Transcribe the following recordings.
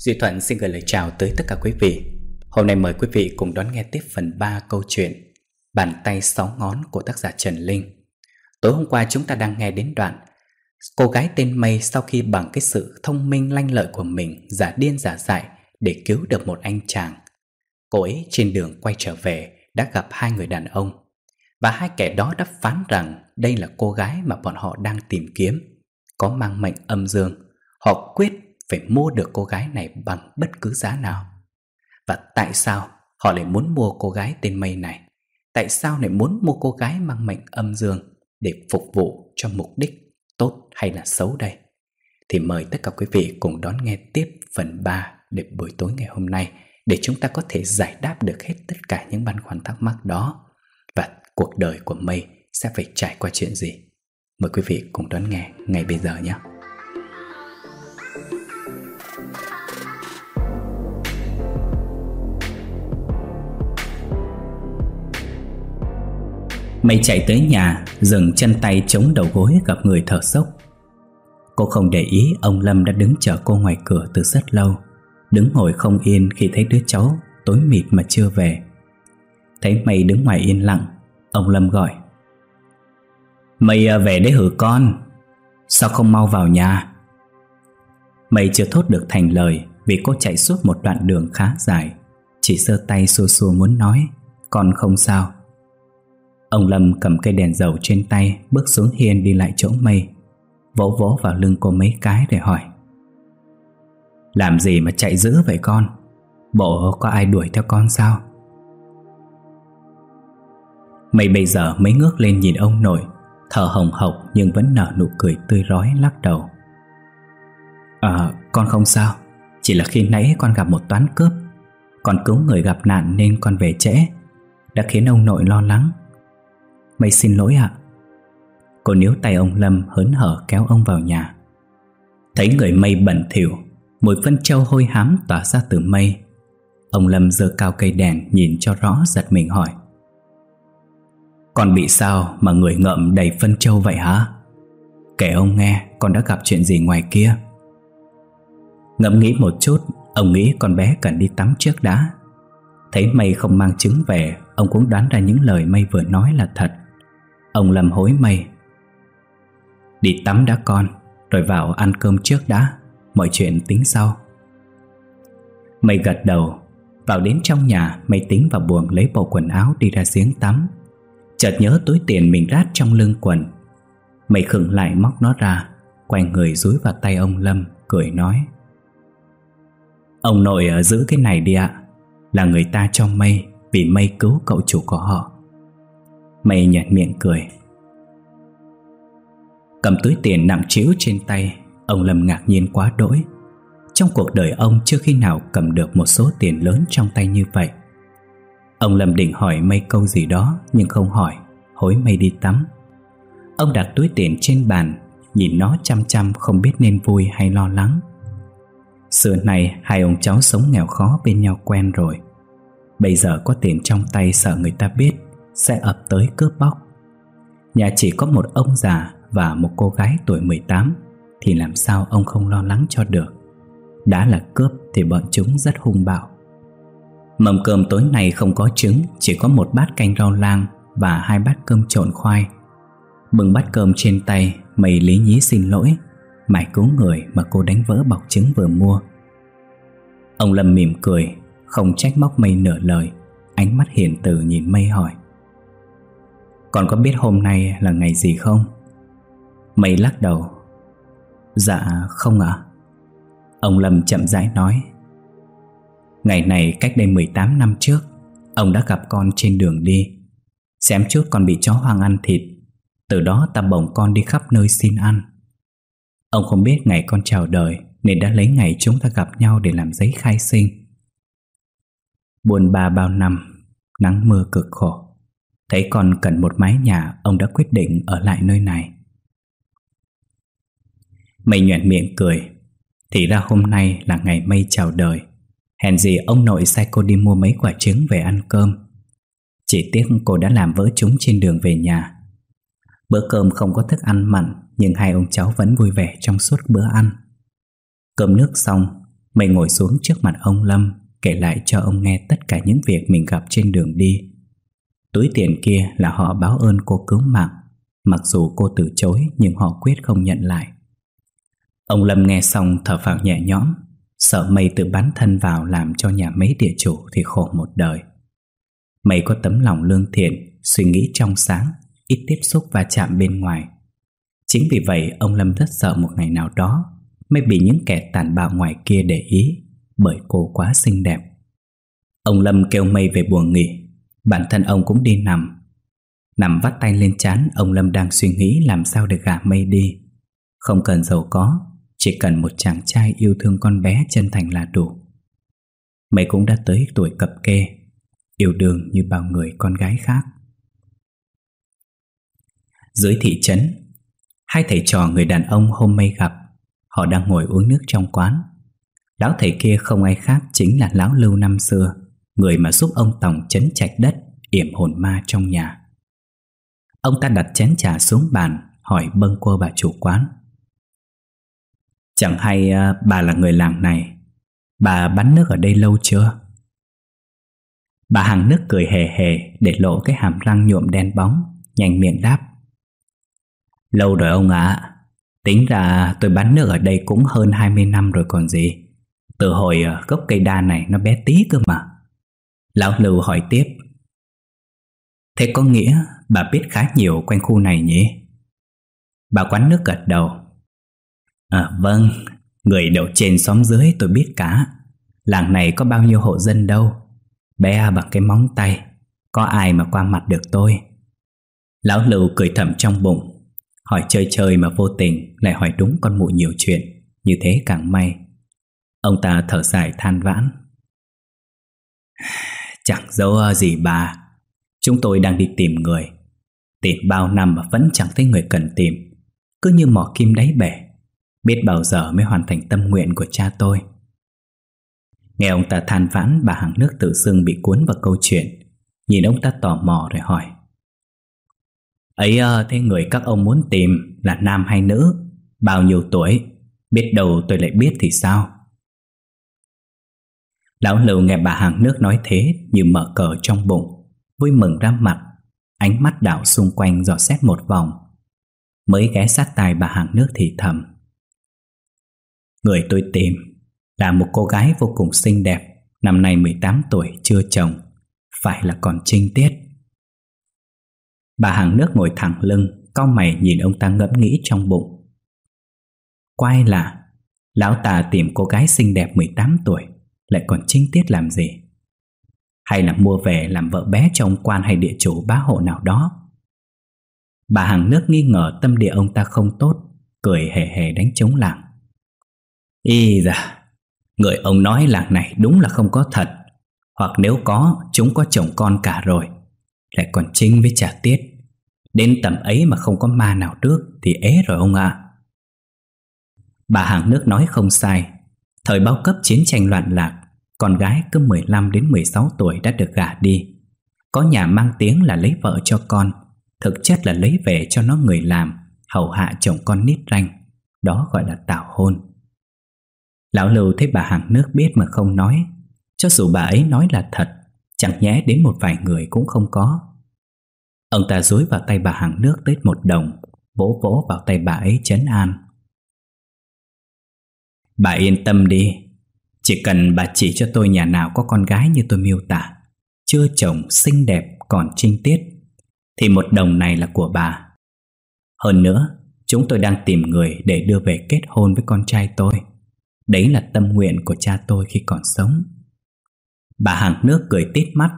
Duy Thuận xin gửi lời chào tới tất cả quý vị. Hôm nay mời quý vị cùng đón nghe tiếp phần 3 câu chuyện Bàn tay sáu ngón của tác giả Trần Linh. Tối hôm qua chúng ta đang nghe đến đoạn Cô gái tên Mây sau khi bằng cái sự thông minh lanh lợi của mình, Giả điên giả dại để cứu được một anh chàng. Cô ấy trên đường quay trở về đã gặp hai người đàn ông. Và hai kẻ đó đã phán rằng đây là cô gái mà bọn họ đang tìm kiếm. Có mang mệnh âm dương. Họ quyết phải mua được cô gái này bằng bất cứ giá nào. Và tại sao họ lại muốn mua cô gái tên Mây này? Tại sao lại muốn mua cô gái mang mệnh âm dương để phục vụ cho mục đích tốt hay là xấu đây? Thì mời tất cả quý vị cùng đón nghe tiếp phần 3 để buổi tối ngày hôm nay để chúng ta có thể giải đáp được hết tất cả những băn khoăn thắc mắc đó và cuộc đời của Mây sẽ phải trải qua chuyện gì. Mời quý vị cùng đón nghe ngay bây giờ nhé. Mày chạy tới nhà, Dừng chân tay chống đầu gối gặp người thở sốc. Cô không để ý, ông Lâm đã đứng chờ cô ngoài cửa từ rất lâu. Đứng ngồi không yên khi thấy đứa cháu tối mịt mà chưa về. Thấy mày đứng ngoài yên lặng, Ông Lâm gọi. Mày à, về đấy hử con? Sao không mau vào nhà? Mày chưa thốt được thành lời Vì cô chạy suốt một đoạn đường khá dài. Chỉ sơ tay xua xua muốn nói, Con không sao. Ông Lâm cầm cây đèn dầu trên tay, Bước xuống hiên đi lại chỗ mây, Vỗ vỗ vào lưng cô mấy cái để hỏi. Làm gì mà chạy dữ vậy con? Bộ có ai đuổi theo con sao? Mây bây giờ mới ngước lên nhìn ông nội, Thở hồng hộc nhưng vẫn nở nụ cười tươi rói lắc đầu. À con không sao. Chỉ là khi nãy con gặp một toán cướp. Con cứu người gặp nạn nên con về trễ. Đã khiến ông nội lo lắng. Mày xin lỗi ạ. Cô níu tay ông Lâm hớn hở kéo ông vào nhà. Thấy người mây bẩn thỉu Mùi phân trâu hôi hám tỏa ra từ mây. Ông Lâm giơ cao cây đèn Nhìn cho rõ giật mình hỏi. Con bị sao mà người ngậm đầy phân trâu vậy hả? Kể ông nghe, Con đã gặp chuyện gì ngoài kia? Ngẫm nghĩ một chút, Ông nghĩ con bé cần đi tắm trước đã. Thấy mây không mang trứng về, Ông cũng đoán ra những lời mây vừa nói là thật. Ông Lâm hối mây. Đi tắm đã con, Rồi vào ăn cơm trước đã, Mọi chuyện tính sau. Mây gật đầu, Vào đến trong nhà, Mây tính vào buồng lấy bộ quần áo đi ra giếng tắm. Chợt nhớ túi tiền mình rát trong lưng quần. Mây khựng lại móc nó ra, Quay người dúi vào tay ông Lâm, Cười nói. Ông nội ở giữ cái này đi ạ. Là người ta cho mây, Vì mây cứu cậu chủ của họ. Mây nhạt miệng cười. Cầm túi tiền nặng chiếu trên tay, Ông Lâm ngạc nhiên quá đỗi. Trong cuộc đời ông chưa khi nào cầm được một số tiền lớn trong tay như vậy. Ông Lâm định hỏi mây câu gì đó, Nhưng không hỏi, Hối mây đi tắm. Ông đặt túi tiền trên bàn, Nhìn nó chăm chăm, không biết nên vui hay lo lắng. Xưa này hai ông cháu sống nghèo khó bên nhau quen rồi. Bây giờ có tiền trong tay, sợ người ta biết sẽ ập tới cướp bóc. Nhà chỉ có một ông già và một cô gái tuổi 18 thì làm sao ông không lo lắng cho được. Đã là cướp thì bọn chúng rất hung bạo. Mầm cơm tối nay không có trứng, chỉ có một bát canh rau lang và hai bát cơm trộn khoai. Bưng bát cơm trên tay, mày lý nhí xin lỗi, mải cứu người mà cô đánh vỡ bọc trứng vừa mua. Ông Lâm mỉm cười, không trách móc mây nửa lời, ánh mắt hiền từ nhìn mây hỏi. Còn có biết hôm nay là ngày gì không? Mây lắc đầu. Dạ không ạ. Ông Lâm chậm rãi nói. Ngày này cách đây 18 năm trước, Ông đã gặp con trên đường đi. Xém chút con bị chó hoang ăn thịt. Từ đó ta bồng con đi khắp nơi xin ăn. Ông không biết ngày con chào đời Nên đã lấy ngày chúng ta gặp nhau để làm giấy khai sinh. Buồn ba bao năm, Nắng mưa cực khổ. Thấy còn cần một mái nhà, Ông đã quyết định ở lại nơi này. Mây nhuận miệng cười. Thì ra hôm nay là ngày mây chào đời. Hèn gì ông nội sai cô đi mua mấy quả trứng về ăn cơm. Chỉ tiếc cô đã làm vỡ chúng trên đường về nhà. Bữa cơm không có thức ăn mặn, Nhưng hai ông cháu vẫn vui vẻ trong suốt bữa ăn. Cơm nước xong Mày ngồi xuống trước mặt ông Lâm, Kể lại cho ông nghe tất cả những việc mình gặp trên đường đi. Túi tiền kia là họ báo ơn cô cứu mạng Mặc dù cô từ chối nhưng họ quyết không nhận lại. Ông Lâm nghe xong thở phào nhẹ nhõm Sợ mày tự bắn thân vào làm cho nhà mấy địa chủ thì khổ một đời. Mày có tấm lòng lương thiện, suy nghĩ trong sáng, ít tiếp xúc và chạm bên ngoài. Chính vì vậy ông Lâm rất sợ một ngày nào đó Mới bị những kẻ tàn bạo ngoài kia để ý Bởi cô quá xinh đẹp. Ông Lâm kêu mây về buồng nghỉ. Bản thân ông cũng đi nằm. Nằm vắt tay lên chán Ông Lâm đang suy nghĩ làm sao để gả mây đi. Không cần giàu có, Chỉ cần một chàng trai yêu thương con bé chân thành là đủ. Mây cũng đã tới tuổi cập kê, Yêu đương như bao người con gái khác. Dưới thị trấn, Hai thầy trò người đàn ông hôm mây gặp. Họ đang ngồi uống nước trong quán. Lão thầy kia không ai khác chính là lão lưu năm xưa. Người mà giúp ông Tòng chấn chạch đất Yểm hồn ma trong nhà. Ông ta đặt chén trà xuống bàn Hỏi bâng cô bà chủ quán. Chẳng hay uh, bà là người làng này Bà bán nước ở đây lâu chưa? Bà hàng nước cười hề hề Để lộ cái hàm răng nhuộm đen bóng Nhanh miệng đáp. Lâu rồi ông ạ Tính ra tôi bán nước ở đây cũng hơn 20 năm rồi còn gì. Từ hồi à, gốc cây đa này nó bé tí cơ mà. Lão Lưu hỏi tiếp. Thế có nghĩa bà biết khá nhiều quanh khu này nhỉ? Bà quán nước gật đầu. À vâng, người đầu trên xóm dưới tôi biết cả. Làng này có bao nhiêu hộ dân đâu? Bé à, bằng cái móng tay. Có ai mà qua mặt được tôi? Lão Lưu cười thầm trong bụng. Hỏi chơi chơi mà vô tình Lại hỏi đúng con mụ nhiều chuyện. Như thế càng may. Ông ta thở dài than vãn. Chẳng dấu gì bà. Chúng tôi đang đi tìm người. Tìm bao năm mà vẫn chẳng thấy người cần tìm. Cứ như mỏ kim đáy bể. Biết bao giờ mới hoàn thành tâm nguyện của cha tôi. Nghe ông ta than vãn Bà hàng nước tự xưng bị cuốn vào câu chuyện. Nhìn ông ta tò mò rồi hỏi. Ấy ờ, thế người các ông muốn tìm là nam hay nữ? Bao nhiêu tuổi? Biết đâu tôi lại biết thì sao? Lão Lưu nghe bà hàng nước nói thế Như mở cờ trong bụng, Vui mừng ra mặt. Ánh mắt đảo xung quanh dò xét một vòng. Mới ghé sát tai bà hàng nước thì thầm. Người tôi tìm Là một cô gái vô cùng xinh đẹp, Năm nay 18 tuổi, chưa chồng, Phải là còn trinh tiết. Bà hàng nước ngồi thẳng lưng, Cau mày nhìn ông ta ngẫm nghĩ trong bụng. Quay là Lão ta tìm cô gái xinh đẹp 18 tuổi lại còn trinh tiết làm gì? Hay là mua về làm vợ bé cho ông quan hay địa chủ bá hộ nào đó? Bà hàng nước nghi ngờ tâm địa ông ta không tốt, Cười hề hề đánh chống làng. Y da Người ông nói làng này đúng là không có thật. Hoặc nếu có, Chúng có chồng con cả rồi, Lại còn trinh với trả tiết. Đến tầm ấy mà không có ma nào trước Thì ế rồi ông ạ. Bà hàng nước nói không sai. Thời bao cấp chiến tranh loạn lạc con gái cứ 15 đến 16 tuổi đã được gả đi. Có nhà mang tiếng là lấy vợ cho con, Thực chất là lấy về cho nó người làm, Hầu hạ chồng con nít ranh, Đó gọi là tảo hôn. Lão Lưu thấy bà hàng nước biết mà không nói, Cho dù bà ấy nói là thật, Chẳng nhẽ đến một vài người cũng không có. Ông ta dối vào tay bà hàng nước tới một đồng Vỗ vỗ vào tay bà ấy chấn an. Bà yên tâm đi chỉ cần bà chỉ cho tôi nhà nào có con gái như tôi miêu tả, Chưa chồng, xinh đẹp, còn trinh tiết, Thì một đồng này là của bà. Hơn nữa, Chúng tôi đang tìm người để đưa về kết hôn với con trai tôi. Đấy là tâm nguyện của cha tôi khi còn sống. Bà hàng nước cười tít mắt,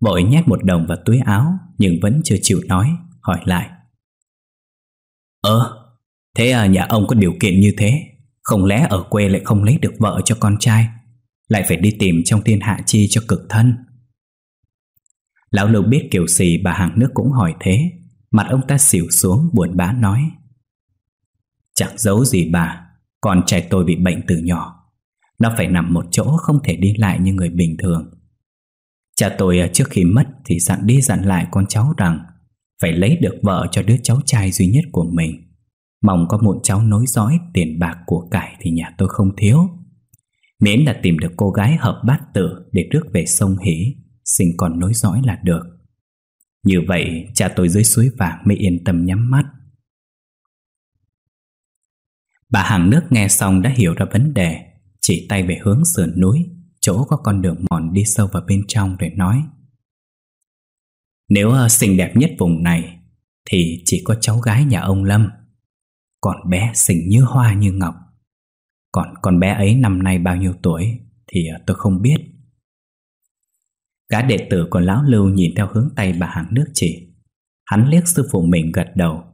Vội nhét một đồng vào túi áo, Nhưng vẫn chưa chịu nói, Hỏi lại. Ơ, Thế à nhà ông có điều kiện như thế? Không lẽ ở quê lại không lấy được vợ cho con trai? Lại phải đi tìm trong thiên hạ chi cho cực thân? Lão Lưu biết kiểu gì bà hàng nước cũng hỏi thế. Mặt ông ta xỉu xuống, buồn bã nói. Chẳng giấu gì bà, Con trai tôi bị bệnh từ nhỏ. Nó phải nằm một chỗ, không thể đi lại như người bình thường. Cha tôi à, trước khi mất thì dặn đi dặn lại con cháu rằng phải lấy được vợ cho đứa cháu trai duy nhất của mình. Mong có một cháu nối dõi tiền bạc của cải thì nhà tôi không thiếu. Miễn là tìm được cô gái hợp bát tự Để rước về sông Hỷ, Sinh còn nối dõi là được. Như vậy, cha tôi dưới suối vàng Mới yên tâm nhắm mắt. Bà hàng nước nghe xong đã hiểu ra vấn đề, Chỉ tay về hướng sườn núi, Chỗ có con đường mòn đi sâu vào bên trong rồi nói. Nếu ờ, xinh đẹp nhất vùng này, Thì chỉ có cháu gái nhà ông Lâm. Còn bé xinh như hoa như ngọc. Còn con bé ấy năm nay bao nhiêu tuổi Thì à, tôi không biết. Gã đệ tử của lão lưu nhìn theo hướng tay bà hàng nước chỉ. Hắn liếc sư phụ mình gật đầu.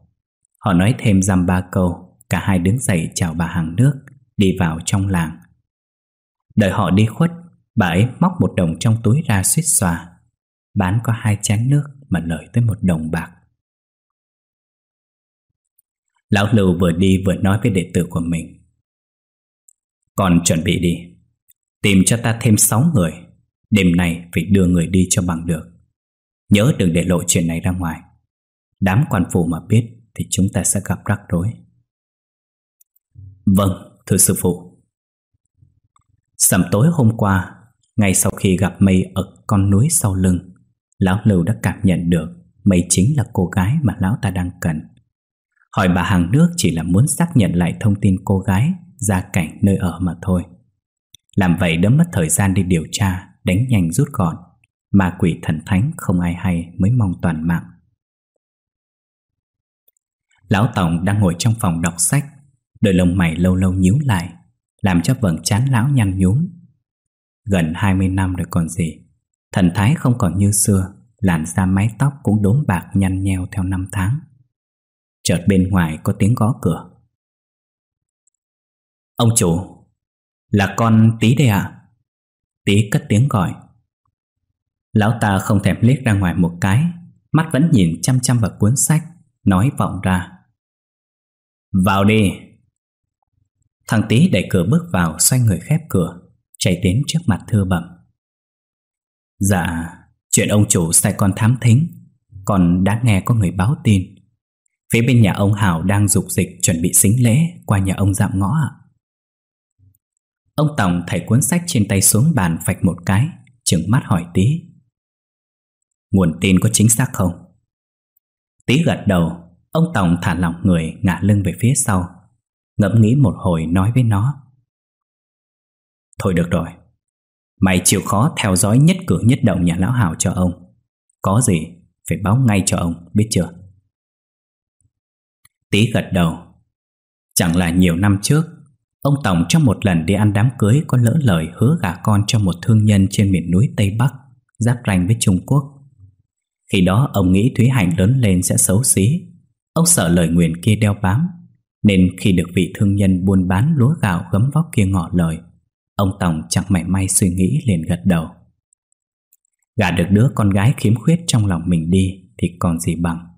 Họ nói thêm dăm ba câu, Cả hai đứng dậy chào bà hàng nước, Đi vào trong làng. Đợi họ đi khuất, Bà ấy móc một đồng trong túi ra suýt xòa Bán có hai chén nước Mà lời tới một đồng bạc. Lão Lưu vừa đi vừa nói với đệ tử của mình. Còn chuẩn bị đi. Tìm cho ta thêm sáu người. Đêm nay phải đưa người đi cho bằng được. Nhớ đừng để lộ chuyện này ra ngoài. Đám quan phủ mà biết Thì chúng ta sẽ gặp rắc rối. Vâng, thưa sư phụ. Sầm tối hôm qua ngay sau khi gặp mây ở con núi sau lưng Lão Lưu đã cảm nhận được Mây chính là cô gái mà lão ta đang cần. Hỏi bà hàng nước chỉ là muốn xác nhận lại thông tin cô gái, Gia cảnh nơi ở mà thôi. Làm vậy đã mất thời gian đi điều tra, Đánh nhanh rút gọn. Mà quỷ thần thánh không ai hay mới mong toàn mạng. Lão Tổng đang ngồi trong phòng đọc sách, Đôi lông mày lâu lâu nhíu lại, Làm cho vầng trán lão nhăn nhúm. Gần 20 năm rồi còn gì, Thần thái không còn như xưa, Làn da mái tóc cũng đốm bạc nhăn nheo theo năm tháng. Chợt bên ngoài có tiếng gõ cửa Ông chủ Là con tí đây ạ à? Tí cất tiếng gọi Lão ta không thèm liếc ra ngoài một cái Mắt vẫn nhìn chăm chăm vào cuốn sách Nói vọng ra Vào đi Thằng tí đẩy cửa bước vào Xoay người khép cửa chạy đến trước mặt thưa bẩm. Dạ, chuyện ông chủ sai con thám thính, còn đã nghe có người báo tin. Phía bên nhà ông Hảo đang dục dịch chuẩn bị xính lễ qua nhà ông dạm ngõ ạ. Ông Tổng thảy cuốn sách trên tay xuống bàn phạch một cái, chừng mắt hỏi tí. Nguồn tin có chính xác không? Tí gật đầu, ông Tổng thả lỏng người ngả lưng về phía sau, ngẫm nghĩ một hồi nói với nó. Thôi được rồi Mày chịu khó theo dõi nhất cử nhất động nhà lão hào cho ông Có gì phải báo ngay cho ông biết chưa Tí gật đầu. Chẳng là nhiều năm trước, Ông Tổng trong một lần đi ăn đám cưới Có lỡ lời hứa gả con cho một thương nhân Trên miền núi Tây Bắc, Giáp ranh với Trung Quốc. Khi đó ông nghĩ Thúy Hạnh lớn lên sẽ xấu xí. Ông sợ lời nguyền kia đeo bám, Nên khi được vị thương nhân buôn bán lúa gạo gấm vóc kia ngỏ lời, Ông Tổng chẳng mảy may suy nghĩ liền gật đầu. Gả được đứa con gái khiếm khuyết trong lòng mình đi Thì còn gì bằng.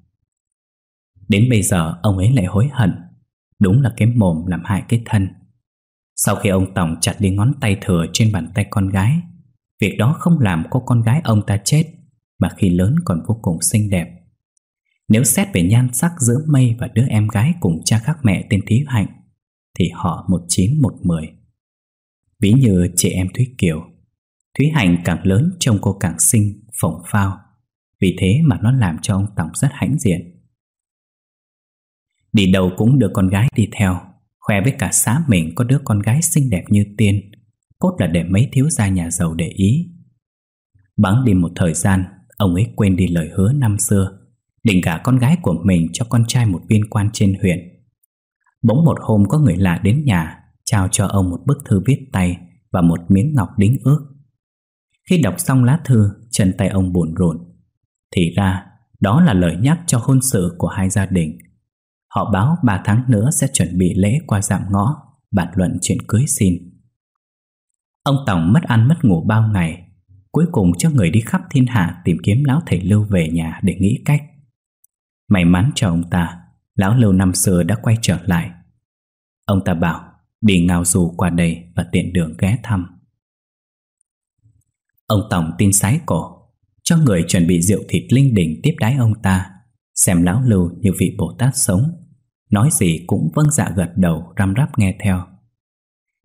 Đến bây giờ ông ấy lại hối hận. Đúng là cái mồm làm hại cái thân. Sau khi ông Tổng chặt đi ngón tay thừa trên bàn tay con gái Việc đó không làm cô con gái ông ta chết Mà khi lớn còn vô cùng xinh đẹp. Nếu xét về nhan sắc giữa mây và đứa em gái cùng cha khác mẹ tên Thí Hạnh Thì họ một chín một mười. Ví như chị em Thúy Kiều Thúy hạnh càng lớn trông cô càng xinh, phồng phao. Vì thế mà nó làm cho ông Tổng rất hãnh diện. Đi đâu cũng đưa con gái đi theo Khoe với cả xã mình có đứa con gái xinh đẹp như tiên Cốt là để mấy thiếu gia nhà giàu để ý Bắn đi một thời gian Ông ấy quên đi lời hứa năm xưa Định gả con gái của mình cho con trai một viên quan trên huyện Bỗng một hôm có người lạ đến nhà trao cho ông một bức thư viết tay và một miếng ngọc đính ước. Khi đọc xong lá thư, chân tay ông buồn rộn. Thì ra, đó là lời nhắc cho hôn sự của hai gia đình. Họ báo ba tháng nữa sẽ chuẩn bị lễ qua dạm ngõ, bàn luận chuyện cưới xin. Ông Tổng mất ăn mất ngủ bao ngày, cuối cùng cho người đi khắp thiên hạ tìm kiếm lão thầy Lưu về nhà để nghĩ cách. May mắn cho ông ta, lão Lưu năm xưa đã quay trở lại. Ông ta bảo Đi ngao du qua đây và tiện đường ghé thăm Ông Tổng tin sái cổ Cho người chuẩn bị rượu thịt linh đình tiếp đái ông ta Xem lão lưu như vị Bồ Tát sống Nói gì cũng vâng dạ gật đầu, răm rắp nghe theo.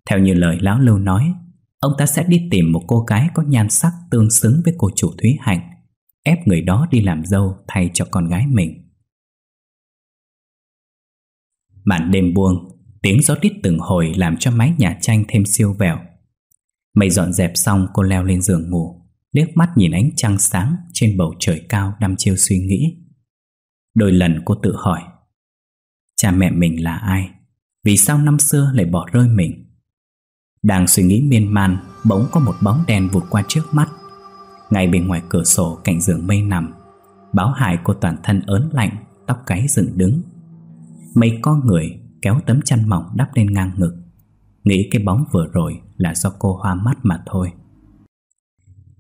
Theo như lời lão lưu nói, Ông ta sẽ đi tìm một cô gái có nhan sắc tương xứng với cô chủ Thúy Hạnh, Ép người đó đi làm dâu thay cho con gái mình. Màn đêm buông, Tiếng gió tít từng hồi làm cho mái nhà tranh thêm siêu vẹo. Mày dọn dẹp xong, cô leo lên giường ngủ, Liếc mắt nhìn ánh trăng sáng Trên bầu trời cao đăm chiêu suy nghĩ. Đôi lần cô tự hỏi Cha mẹ mình là ai? Vì sao năm xưa lại bỏ rơi mình? Đang suy nghĩ miên man, Bỗng có một bóng đen vụt qua trước mắt. Ngay bên ngoài cửa sổ cạnh giường mây nằm, Báo hại cô toàn thân ớn lạnh, Tóc gáy dựng đứng. Mây con người, kéo tấm chăn mỏng đắp lên ngang ngực. Nghĩ cái bóng vừa rồi là do cô hoa mắt mà thôi.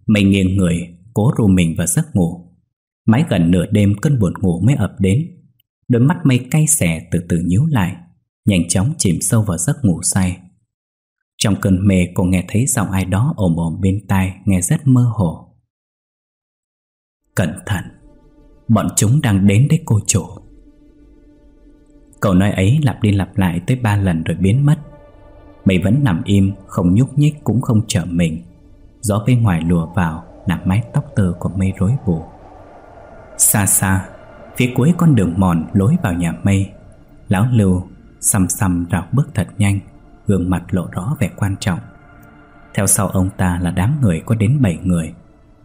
Mây nghiêng người, Cố ru mình vào giấc ngủ. Mãi gần nửa đêm cơn buồn ngủ mới ập đến. Đôi mắt mây cay xẻ từ từ nhíu lại, Nhanh chóng chìm sâu vào giấc ngủ say. Trong cơn mê, cô nghe thấy giọng ai đó ồm ồm bên tai, Nghe rất mơ hồ. Cẩn thận, Bọn chúng đang đến đấy cô chủ. Câu nói ấy lặp đi lặp lại tới ba lần rồi biến mất. Mây vẫn nằm im, Không nhúc nhích cũng không trở mình. Gió bên ngoài lùa vào Làm mái tóc tơ của mây rối bù. Xa xa Phía cuối con đường mòn lối vào nhà mây, Lão Lưu xăm xăm rào bước thật nhanh, Gương mặt lộ rõ vẻ quan trọng. Theo sau ông ta là đám người có đến 7 người.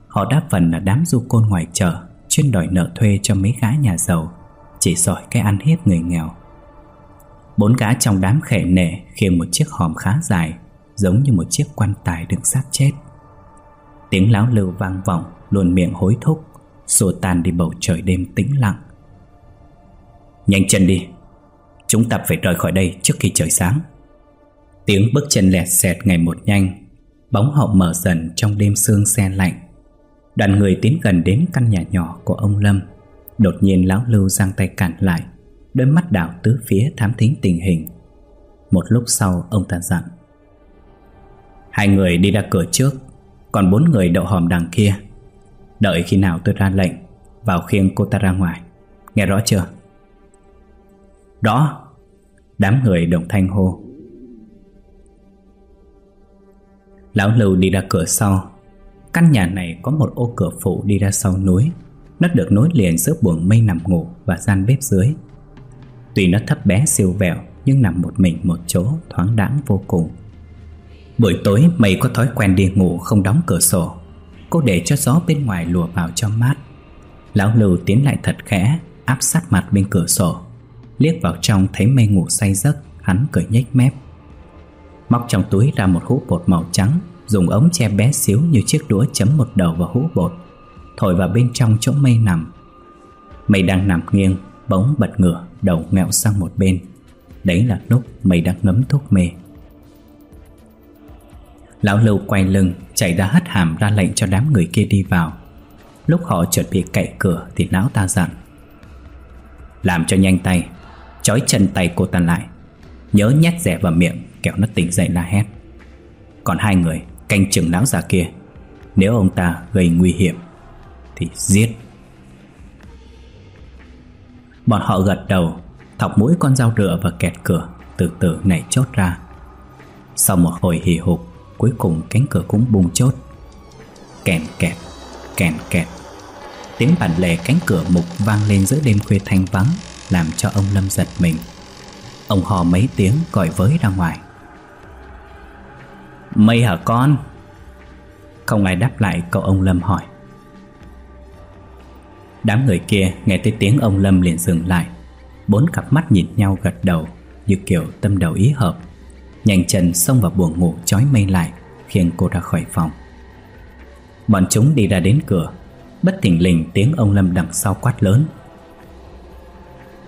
Họ đa phần là đám du côn ngoài chợ, Chuyên đòi nợ thuê cho mấy gái nhà giàu, Chỉ giỏi cái ăn hiếp người nghèo. Bốn gã trong đám khẻ nệ khiêng một chiếc hòm khá dài, Giống như một chiếc quan tài đựng xác chết. Tiếng lão lưu vang vọng, Luôn miệng hối thúc. Xua tan đi bầu trời đêm tĩnh lặng. Nhanh chân đi. Chúng ta phải rời khỏi đây trước khi trời sáng. Tiếng bước chân lẹt xẹt ngày một nhanh. Bóng họ mở dần trong đêm sương xe lạnh. Đoàn người tiến gần đến căn nhà nhỏ của ông Lâm. Đột nhiên lão lưu giang tay cản lại, Đôi mắt đảo tứ phía thám thính tình hình. Một lúc sau, ông ta dặn. Hai người đi ra cửa trước, Còn bốn người đậu hòm đằng kia. Đợi khi nào tôi ra lệnh, Vào khiêng cô ta ra ngoài. Nghe rõ chưa? Đó, Đám người đồng thanh hô. Lão Lưu đi ra cửa sau. Căn nhà này có một ô cửa phụ đi ra sau núi. Nó được nối liền giữa buồng mây nằm ngủ Và gian bếp dưới. Tuy nó thấp bé siêu vẹo, Nhưng nằm một mình một chỗ thoáng đãng vô cùng. Buổi tối mày có thói quen đi ngủ không đóng cửa sổ. Cô để cho gió bên ngoài lùa vào cho mát. Lão Lưu tiến lại thật khẽ, Áp sát mặt bên cửa sổ. Liếc vào trong thấy mây ngủ say giấc, Hắn cười nhếch mép. Móc trong túi ra một hũ bột màu trắng, Dùng ống che bé xíu như chiếc đũa chấm một đầu vào hũ bột. Thổi vào bên trong chỗ mây nằm. Mây đang nằm nghiêng bóng bật ngửa, Đầu ngẹo sang một bên. Đấy là lúc mây đang ngấm thuốc mê. Lão Lưu quay lưng, Chạy ra hất hàm ra lệnh cho đám người kia đi vào. Lúc họ chuẩn bị cậy cửa Thì lão ta dặn, Làm cho nhanh tay Chói chân tay cô ta lại. Nhớ nhét rẻ vào miệng, Kẻo nó tỉnh dậy la hét. Còn hai người, canh chừng lão già kia, Nếu ông ta gây nguy hiểm Thì giết. Bọn họ gật đầu, Thọc mũi con dao rựa và kẹt cửa, Từ từ nảy chốt ra. Sau một hồi hì hục Cuối cùng cánh cửa cũng bung chốt. Kèn kẹt Kèn kẹt. Tiếng bản lề cánh cửa mục vang lên giữa đêm khuya thanh vắng, Làm cho ông Lâm giật mình. Ông hò mấy tiếng gọi với ra ngoài. Mây hả con? Không ai đáp lại, cậu ông Lâm hỏi. Đám người kia nghe thấy tiếng ông Lâm liền dừng lại. Bốn cặp mắt nhìn nhau gật đầu, Như kiểu tâm đầu ý hợp. Nhanh chân xông vào buồng ngủ chói mây lại Khiêng cô ra khỏi phòng. Bọn chúng đi ra đến cửa. Bất thình lình tiếng ông Lâm đằng sau quát lớn.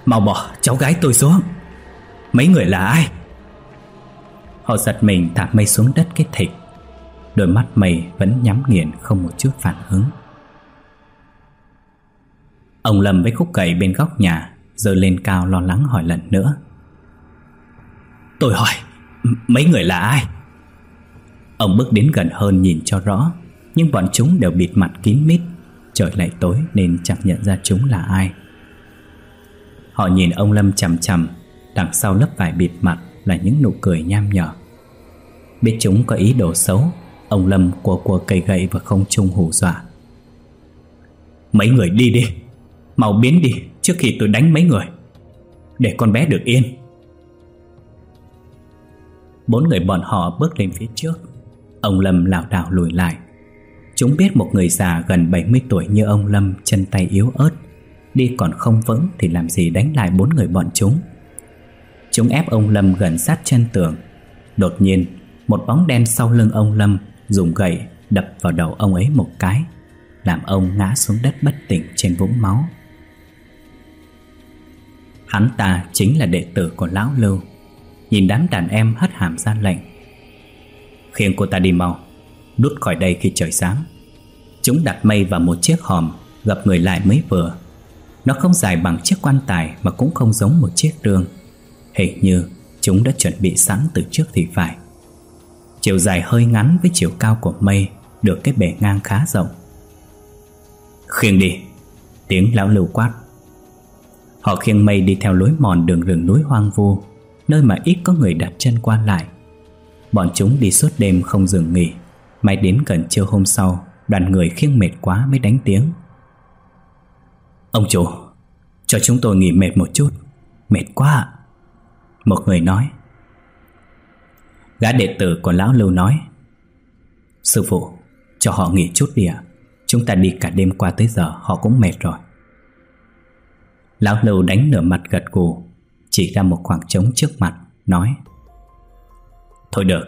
Mau bỏ cháu gái tôi xuống. Mấy người là ai? Họ giật mình thả mây xuống đất cái thịt. Đôi mắt mây vẫn nhắm nghiền không một chút phản ứng. Ông Lâm với khúc cậy bên góc nhà Giờ lên cao lo lắng hỏi lần nữa. Tôi hỏi Mấy người là ai? Ông bước đến gần hơn nhìn cho rõ, Nhưng bọn chúng đều bịt mặt kín mít. Trời lại tối nên chẳng nhận ra chúng là ai. Họ nhìn ông Lâm chằm chằm, Đằng sau lớp vải bịt mặt Là những nụ cười nham nhở. Biết chúng có ý đồ xấu, Ông Lâm cua cua cây gậy và không trung hù dọa. Mấy người đi đi, Mau biến đi, trước khi tôi đánh mấy người, Để con bé được yên. Bốn người bọn họ bước lên phía trước. Ông Lâm lảo đảo lùi lại. Chúng biết một người già gần 70 tuổi như ông Lâm chân tay yếu ớt, Đi còn không vững thì làm gì đánh lại bốn người bọn chúng? Chúng ép ông Lâm gần sát chân tường. Đột nhiên, Một bóng đen sau lưng ông Lâm Dùng gậy đập vào đầu ông ấy một cái, Làm ông ngã xuống đất bất tỉnh trên vũng máu. Hắn ta chính là đệ tử của Lão Lưu. Nhìn đám đàn em hất hàm ra lệnh. Khiêng cô ta đi mau. Đút khỏi đây khi trời sáng. Chúng đặt mây vào một chiếc hòm, Gặp người lại mới vừa. Nó không dài bằng chiếc quan tài Mà cũng không giống một chiếc rương. Hình như chúng đã chuẩn bị sẵn từ trước thì phải. Chiều dài hơi ngắn với chiều cao của mây Được cái bể ngang khá rộng. Khiêng đi, Tiếng lão lưu quát. Họ khiêng mây đi theo lối mòn đường rừng núi hoang vu. Nơi mà ít có người đặt chân qua lại. Bọn chúng đi suốt đêm không dừng nghỉ Mãi đến gần trưa hôm sau, Đoàn người khiêng mệt quá mới đánh tiếng. Ông chủ, Cho chúng tôi nghỉ mệt một chút. Mệt quá Một người nói. Gã đệ tử của lão lưu nói. Sư phụ, Cho họ nghỉ chút đi ạ. Chúng ta đi cả đêm qua tới giờ Họ cũng mệt rồi. Lão lưu đánh nửa mặt gật gù. Chỉ ra một khoảng trống trước mặt, Nói, Thôi được,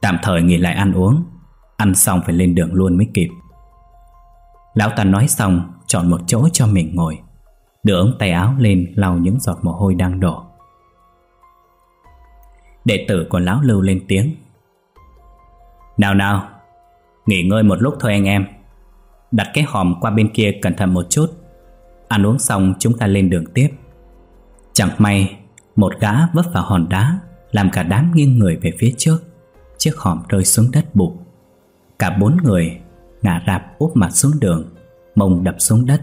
Tạm thời nghỉ lại ăn uống, Ăn xong phải lên đường luôn mới kịp. Lão ta nói xong, Chọn một chỗ cho mình ngồi, Đưa ống tay áo lên lau những giọt mồ hôi đang đổ. Đệ tử của lão lưu lên tiếng, Nào nào, Nghỉ ngơi một lúc thôi anh em. Đặt cái hòm qua bên kia cẩn thận một chút. Ăn uống xong chúng ta lên đường tiếp. Chẳng may, Một gã vấp vào hòn đá, Làm cả đám nghiêng người về phía trước. Chiếc hòm rơi xuống đất bụt Cả bốn người ngã rạp úp mặt xuống đường, Mông đập xuống đất,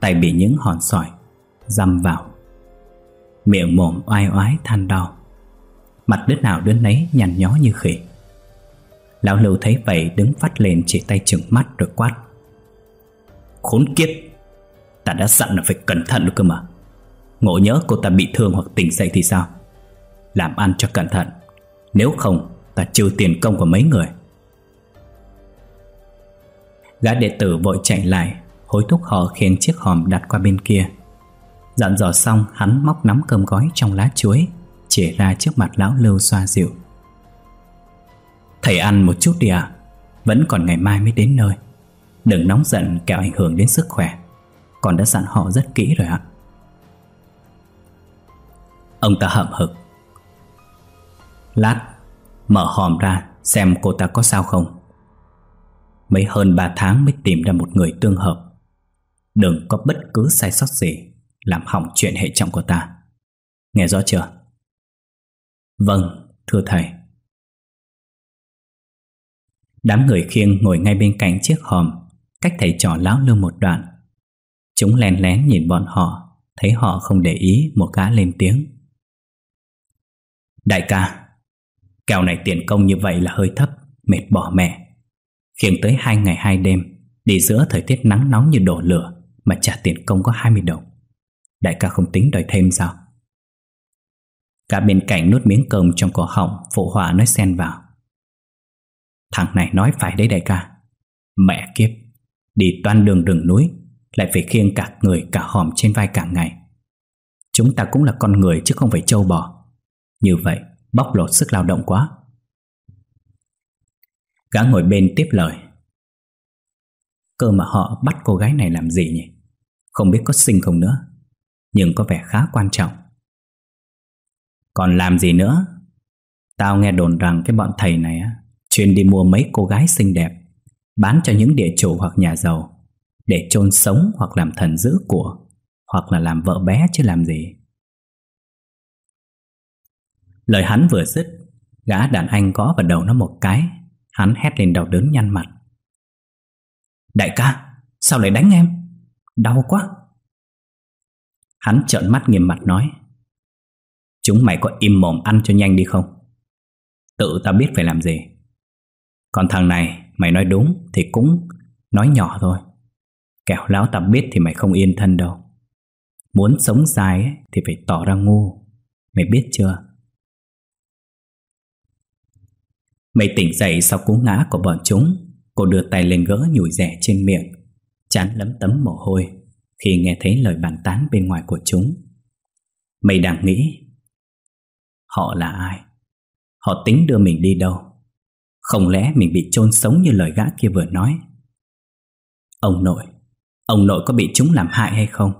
Tay bị những hòn sỏi Dăm vào. Miệng mồm oai oái than đau. Mặt đứa nào đứa nấy nhăn nhó như khỉ. Lão Lưu thấy vậy đứng phát lên chỉ tay chừng mắt rồi quát. Khốn kiếp! Ta đã dặn là phải cẩn thận được cơ mà. Ngộ nhớ cô ta bị thương hoặc tỉnh dậy thì sao? Làm ăn cho cẩn thận. Nếu không, ta trừ tiền công của mấy người. Gã đệ tử vội chạy lại, Hối thúc họ khiến chiếc hòm đặt qua bên kia. Dặn dò xong, hắn móc nắm cơm gói trong lá chuối Chỉ ra trước mặt lão lưu xoa dịu. Thầy ăn một chút đi ạ, Vẫn còn ngày mai mới đến nơi. Đừng nóng giận kẻo ảnh hưởng đến sức khỏe. Còn đã dặn họ rất kỹ rồi ạ. Ông ta hậm hực. Lát Mở hòm ra xem cô ta có sao không. Mấy hơn 3 tháng mới tìm ra một người tương hợp. Đừng có bất cứ sai sót gì Làm hỏng chuyện hệ trọng của ta. Nghe rõ chưa? Vâng, thưa thầy. Đám người khiêng ngồi ngay bên cạnh chiếc hòm Cách thầy trò láo lơ một đoạn. Chúng lén lén nhìn bọn họ Thấy họ không để ý Một gã lên tiếng. Đại ca, Kèo này tiền công như vậy là hơi thấp, Mệt bỏ mẹ. Khiêng tới hai ngày hai đêm Đi giữa thời tiết nắng nóng như đổ lửa Mà trả tiền công có 20 đồng. Đại ca không tính đòi thêm sao? Cả bên cạnh nuốt miếng cơm trong cổ họng, Phụ họa nói xen vào. Thằng này nói phải đấy đại ca. Mẹ kiếp, Đi toan đường rừng núi, Lại phải khiêng cả người cả hòm trên vai cả ngày. Chúng ta cũng là con người chứ không phải trâu bò. Như vậy, bóc lột sức lao động quá. Gã ngồi bên tiếp lời. Cơ mà họ bắt cô gái này làm gì nhỉ? Không biết có sinh không nữa, Nhưng có vẻ khá quan trọng. Còn làm gì nữa? Tao nghe đồn rằng cái bọn thầy này á, Chuyên đi mua mấy cô gái xinh đẹp, Bán cho những địa chủ hoặc nhà giàu, Để chôn sống hoặc làm thần giữ của, Hoặc là làm vợ bé chứ làm gì. Lời hắn vừa dứt, Gã đàn anh gõ vào đầu nó một cái. Hắn hét lên đau đớn nhăn mặt. Đại ca, Sao lại đánh em? Đau quá. Hắn trợn mắt nghiêm mặt nói, Chúng mày có im mồm ăn cho nhanh đi không? Tự tao biết phải làm gì. Còn thằng này, Mày nói đúng thì cũng Nói nhỏ thôi. Kẻo lão tập biết thì mày không yên thân đâu. Muốn sống dài thì phải tỏ ra ngu. Mày biết chưa? Mày tỉnh dậy sau cú ngã của bọn chúng. Cô đưa tay lên gỡ nhủi rẻ trên miệng. Chán lấm tấm mồ hôi Khi nghe thấy lời bàn tán bên ngoài của chúng. Mày đang nghĩ, Họ là ai? Họ tính đưa mình đi đâu? Không lẽ mình bị chôn sống như lời gã kia vừa nói? Ông nội Ông nội có bị chúng làm hại hay không?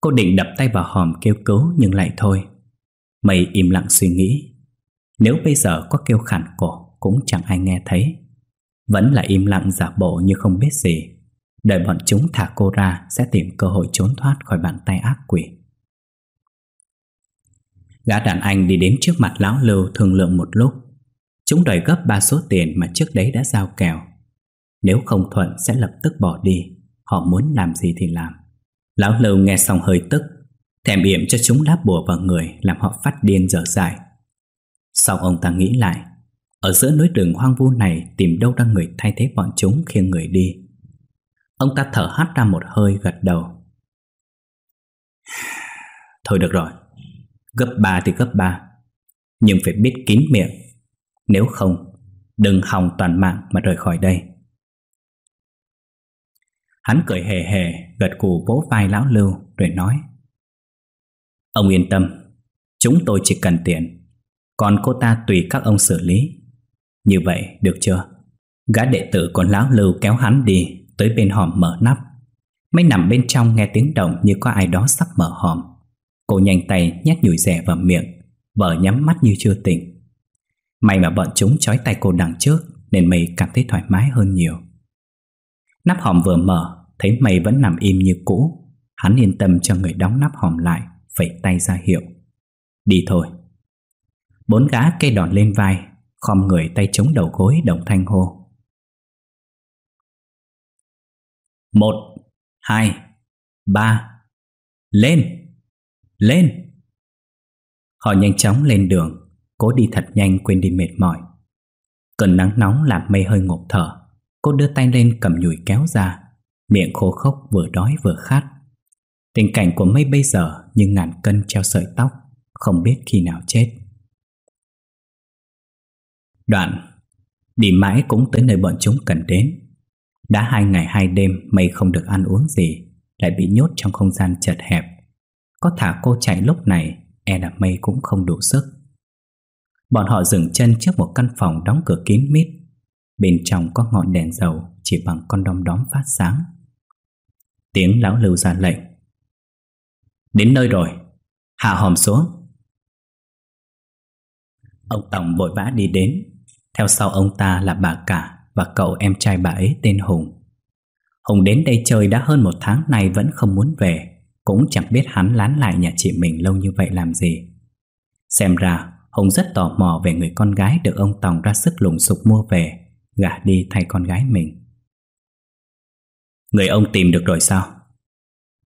Cô định đập tay vào hòm kêu cứu Nhưng lại thôi. Mày im lặng suy nghĩ. Nếu bây giờ có kêu khản cổ, Cũng chẳng ai nghe thấy. Vẫn là im lặng giả bộ như không biết gì. Đợi bọn chúng thả cô ra, Sẽ tìm cơ hội trốn thoát khỏi bàn tay ác quỷ. Gã đàn anh đi đến trước mặt lão lưu thương lượng một lúc. Chúng đòi gấp ba số tiền mà trước đấy đã giao kèo. Nếu không thuận, sẽ lập tức bỏ đi. Họ muốn làm gì thì làm. Lão lưu nghe xong hơi tức. Thèm yểm cho chúng đáp bùa vào người, Làm họ phát điên dở dài sau ông ta nghĩ lại, Ở giữa núi rừng hoang vu này Tìm đâu ra người thay thế bọn chúng khiêng người đi. Ông ta thở hắt ra một hơi gật đầu. Thôi được rồi, Gấp ba thì gấp ba, Nhưng phải biết kín miệng, Nếu không, Đừng hòng toàn mạng mà rời khỏi đây. Hắn cười hề hề, Gật cù vỗ vai lão lưu, Rồi nói, Ông yên tâm, Chúng tôi chỉ cần tiền còn cô ta tùy các ông xử lý. Như vậy, được chưa? Gã đệ tử còn lão lưu kéo hắn đi Tới bên hòm mở nắp. Mấy nằm bên trong nghe tiếng động Như có ai đó sắp mở hòm. Cô nhanh tay nhét nhủi rẻ vào miệng, Vợ nhắm mắt như chưa tỉnh. May mà bọn chúng trói tay cô đằng trước, Nên mày cảm thấy thoải mái hơn nhiều. Nắp hòm vừa mở, Thấy mày vẫn nằm im như cũ. Hắn yên tâm cho người đóng nắp hòm lại, Phẩy tay ra hiệu. Đi thôi. Bốn gã cây đòn lên vai Khom người tay chống đầu gối đồng thanh hô Một Hai Ba Lên lên! Họ nhanh chóng lên đường, cố đi thật nhanh quên đi mệt mỏi. Cơn nắng nóng làm mây hơi ngộp thở, cô đưa tay lên cầm nhùi kéo ra, miệng khô khốc vừa đói vừa khát. Tình cảnh của mây bây giờ như ngàn cân treo sợi tóc, không biết khi nào chết. Đoạn, đi mãi cũng tới nơi bọn chúng cần đến. Đã hai ngày hai đêm mây không được ăn uống gì, lại bị nhốt trong không gian chật hẹp. Có thả cô chạy lúc này E là mây cũng không đủ sức. Bọn họ dừng chân trước một căn phòng đóng cửa kín mít. Bên trong có ngọn đèn dầu Chỉ bằng con đom đóm phát sáng. Tiếng lão lưu ra lệnh. Đến nơi rồi Hạ hòm xuống. Ông Tổng vội vã đi đến. Theo sau ông ta là bà cả Và cậu em trai bà ấy tên Hùng. Hùng đến đây chơi đã hơn một tháng nay Vẫn không muốn về, cũng chẳng biết hắn lán lại nhà chị mình lâu như vậy làm gì. Xem ra, Hùng rất tò mò về người con gái Được ông Tòng ra sức lùng sục mua về, Gả đi thay con gái mình. Người ông tìm được rồi sao?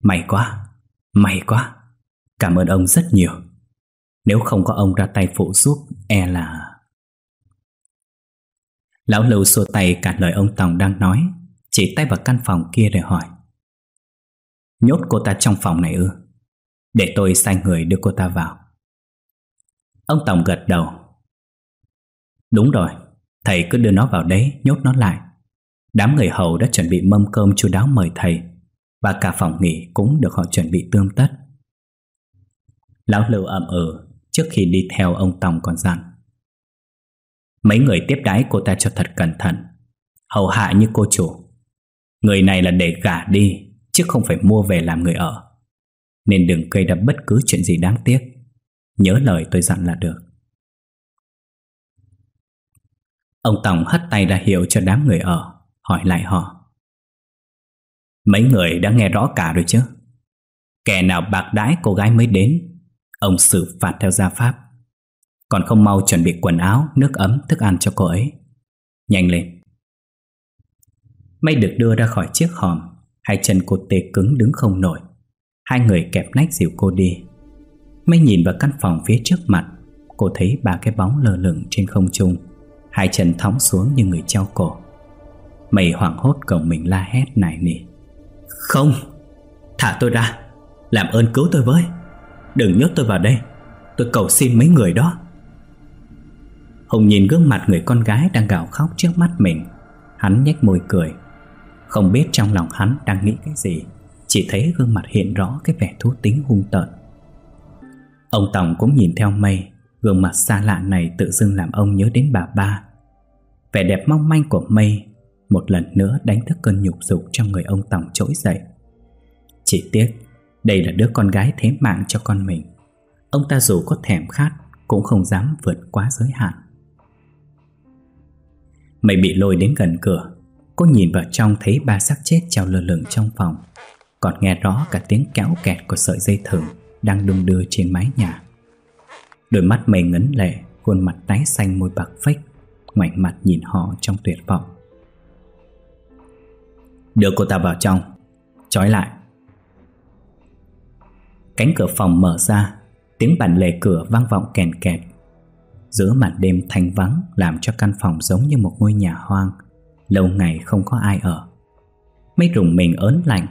May quá May quá. Cảm ơn ông rất nhiều. Nếu không có ông ra tay phụ giúp E là Lão Lưu xua tay cản lời ông Tòng đang nói, Chỉ tay vào căn phòng kia để hỏi. Nhốt cô ta trong phòng này ư? Để tôi sai người đưa cô ta vào. Ông Tổng gật đầu. Đúng rồi, Thầy cứ đưa nó vào đấy, Nhốt nó lại. Đám người hầu đã chuẩn bị mâm cơm chu đáo mời thầy, Và cả phòng nghỉ cũng được họ chuẩn bị tươm tất. Lão Lưu ậm ừ Trước khi đi theo ông Tòng còn dặn. Mấy người tiếp đái cô ta cho thật cẩn thận Hầu hạ như cô chủ Người này là để gả đi chứ không phải mua về làm người ở. Nên đừng gây ra bất cứ chuyện gì đáng tiếc. Nhớ lời tôi dặn là được. Ông Tổng hất tay ra hiệu cho đám người ở, hỏi lại họ. Mấy người đã nghe rõ cả rồi chứ? Kẻ nào bạc đãi cô gái mới đến, ông xử phạt theo gia pháp. Còn không mau chuẩn bị quần áo, nước ấm, thức ăn cho cô ấy. Nhanh lên. Mây được đưa ra khỏi chiếc hòm Hai chân cô tê cứng đứng không nổi. Hai người kẹp nách dìu cô đi. Mây nhìn vào căn phòng phía trước mặt Cô thấy ba cái bóng lơ lửng trên không trung. Hai chân thõng xuống như người treo cổ. Mây hoảng hốt cổng mình la hét nài nỉ. Không! Thả tôi ra! Làm ơn cứu tôi với! Đừng nhốt tôi vào đây! Tôi cầu xin mấy người đó! Hùng nhìn gương mặt người con gái đang gào khóc trước mắt mình. Hắn nhếch môi cười. Không biết trong lòng hắn đang nghĩ cái gì, Chỉ thấy gương mặt hiện rõ cái vẻ thú tính hung tợn. Ông Tổng cũng nhìn theo mây, Gương mặt xa lạ này tự dưng làm ông nhớ đến bà ba. Vẻ đẹp mong manh của mây Một lần nữa đánh thức cơn nhục dục trong người ông Tổng trỗi dậy. Chỉ tiếc, Đây là đứa con gái thế mạng cho con mình. Ông ta dù có thèm khát Cũng không dám vượt quá giới hạn. Mày bị lôi đến gần cửa. Cô nhìn vào trong thấy ba xác chết treo lơ lửng trong phòng. Còn nghe rõ cả tiếng kéo kẹt của sợi dây thừng Đang đung đưa trên mái nhà. Đôi mắt mày ngấn lệ, Khuôn mặt tái xanh môi bạc phách Ngoảnh mặt nhìn họ trong tuyệt vọng. Đưa cô ta vào trong, Trói lại. Cánh cửa phòng mở ra, Tiếng bản lề cửa vang vọng kèn kẹt. Giữa màn đêm thanh vắng Làm cho căn phòng giống như một ngôi nhà hoang, Lâu ngày không có ai ở. Mấy rùng mình ớn lạnh.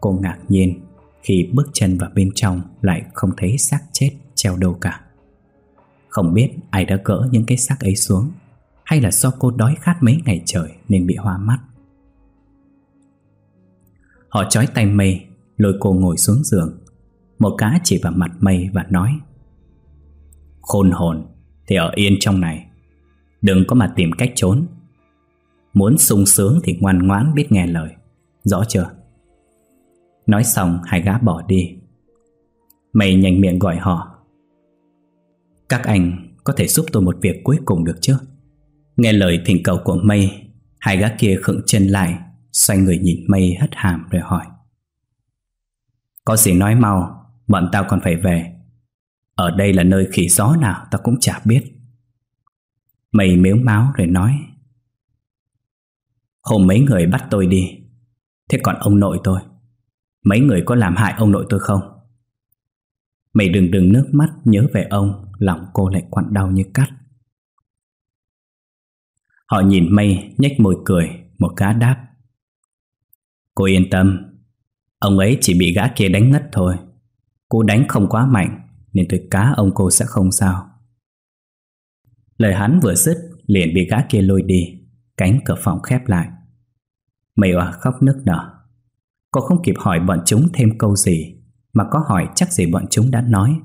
Cô ngạc nhiên Khi bước chân vào bên trong Lại không thấy xác chết treo đâu cả. Không biết ai đã gỡ những cái xác ấy xuống, Hay là do cô đói khát mấy ngày trời Nên bị hoa mắt. Họ trói tay mây Lôi cô ngồi xuống giường. Một cá chỉ vào mặt mây và nói, Khôn hồn thì ở yên trong này, Đừng có mà tìm cách trốn. Muốn sung sướng thì ngoan ngoãn biết nghe lời. Rõ chưa? Nói xong, hai gã bỏ đi. Mày nhanh miệng gọi họ. Các anh có thể giúp tôi một việc cuối cùng được chứ? Nghe lời thỉnh cầu của mây, Hai gã kia khựng chân lại, Xoay người nhìn mây hất hàm rồi hỏi. Có gì nói mau, Bọn tao còn phải về. Ở đây là nơi khỉ gió nào ta cũng chả biết. Mây mếu máu rồi nói, Hôm mấy người bắt tôi đi, Thế còn ông nội tôi? Mấy người có làm hại ông nội tôi không? Mày đừng đừng nước mắt nhớ về ông, Lòng cô lại quặn đau như cắt. Họ nhìn mây nhếch môi cười, Một cá đáp, Cô yên tâm, Ông ấy chỉ bị gã kia đánh ngất thôi. Cô đánh không quá mạnh nên tôi cá ông cô sẽ không sao. Lời hắn vừa dứt, Liền bị gã kia lôi đi, Cánh cửa phòng khép lại. Mày òa khóc nức nở. Cô không kịp hỏi bọn chúng thêm câu gì, Mà có hỏi chắc gì bọn chúng đã nói.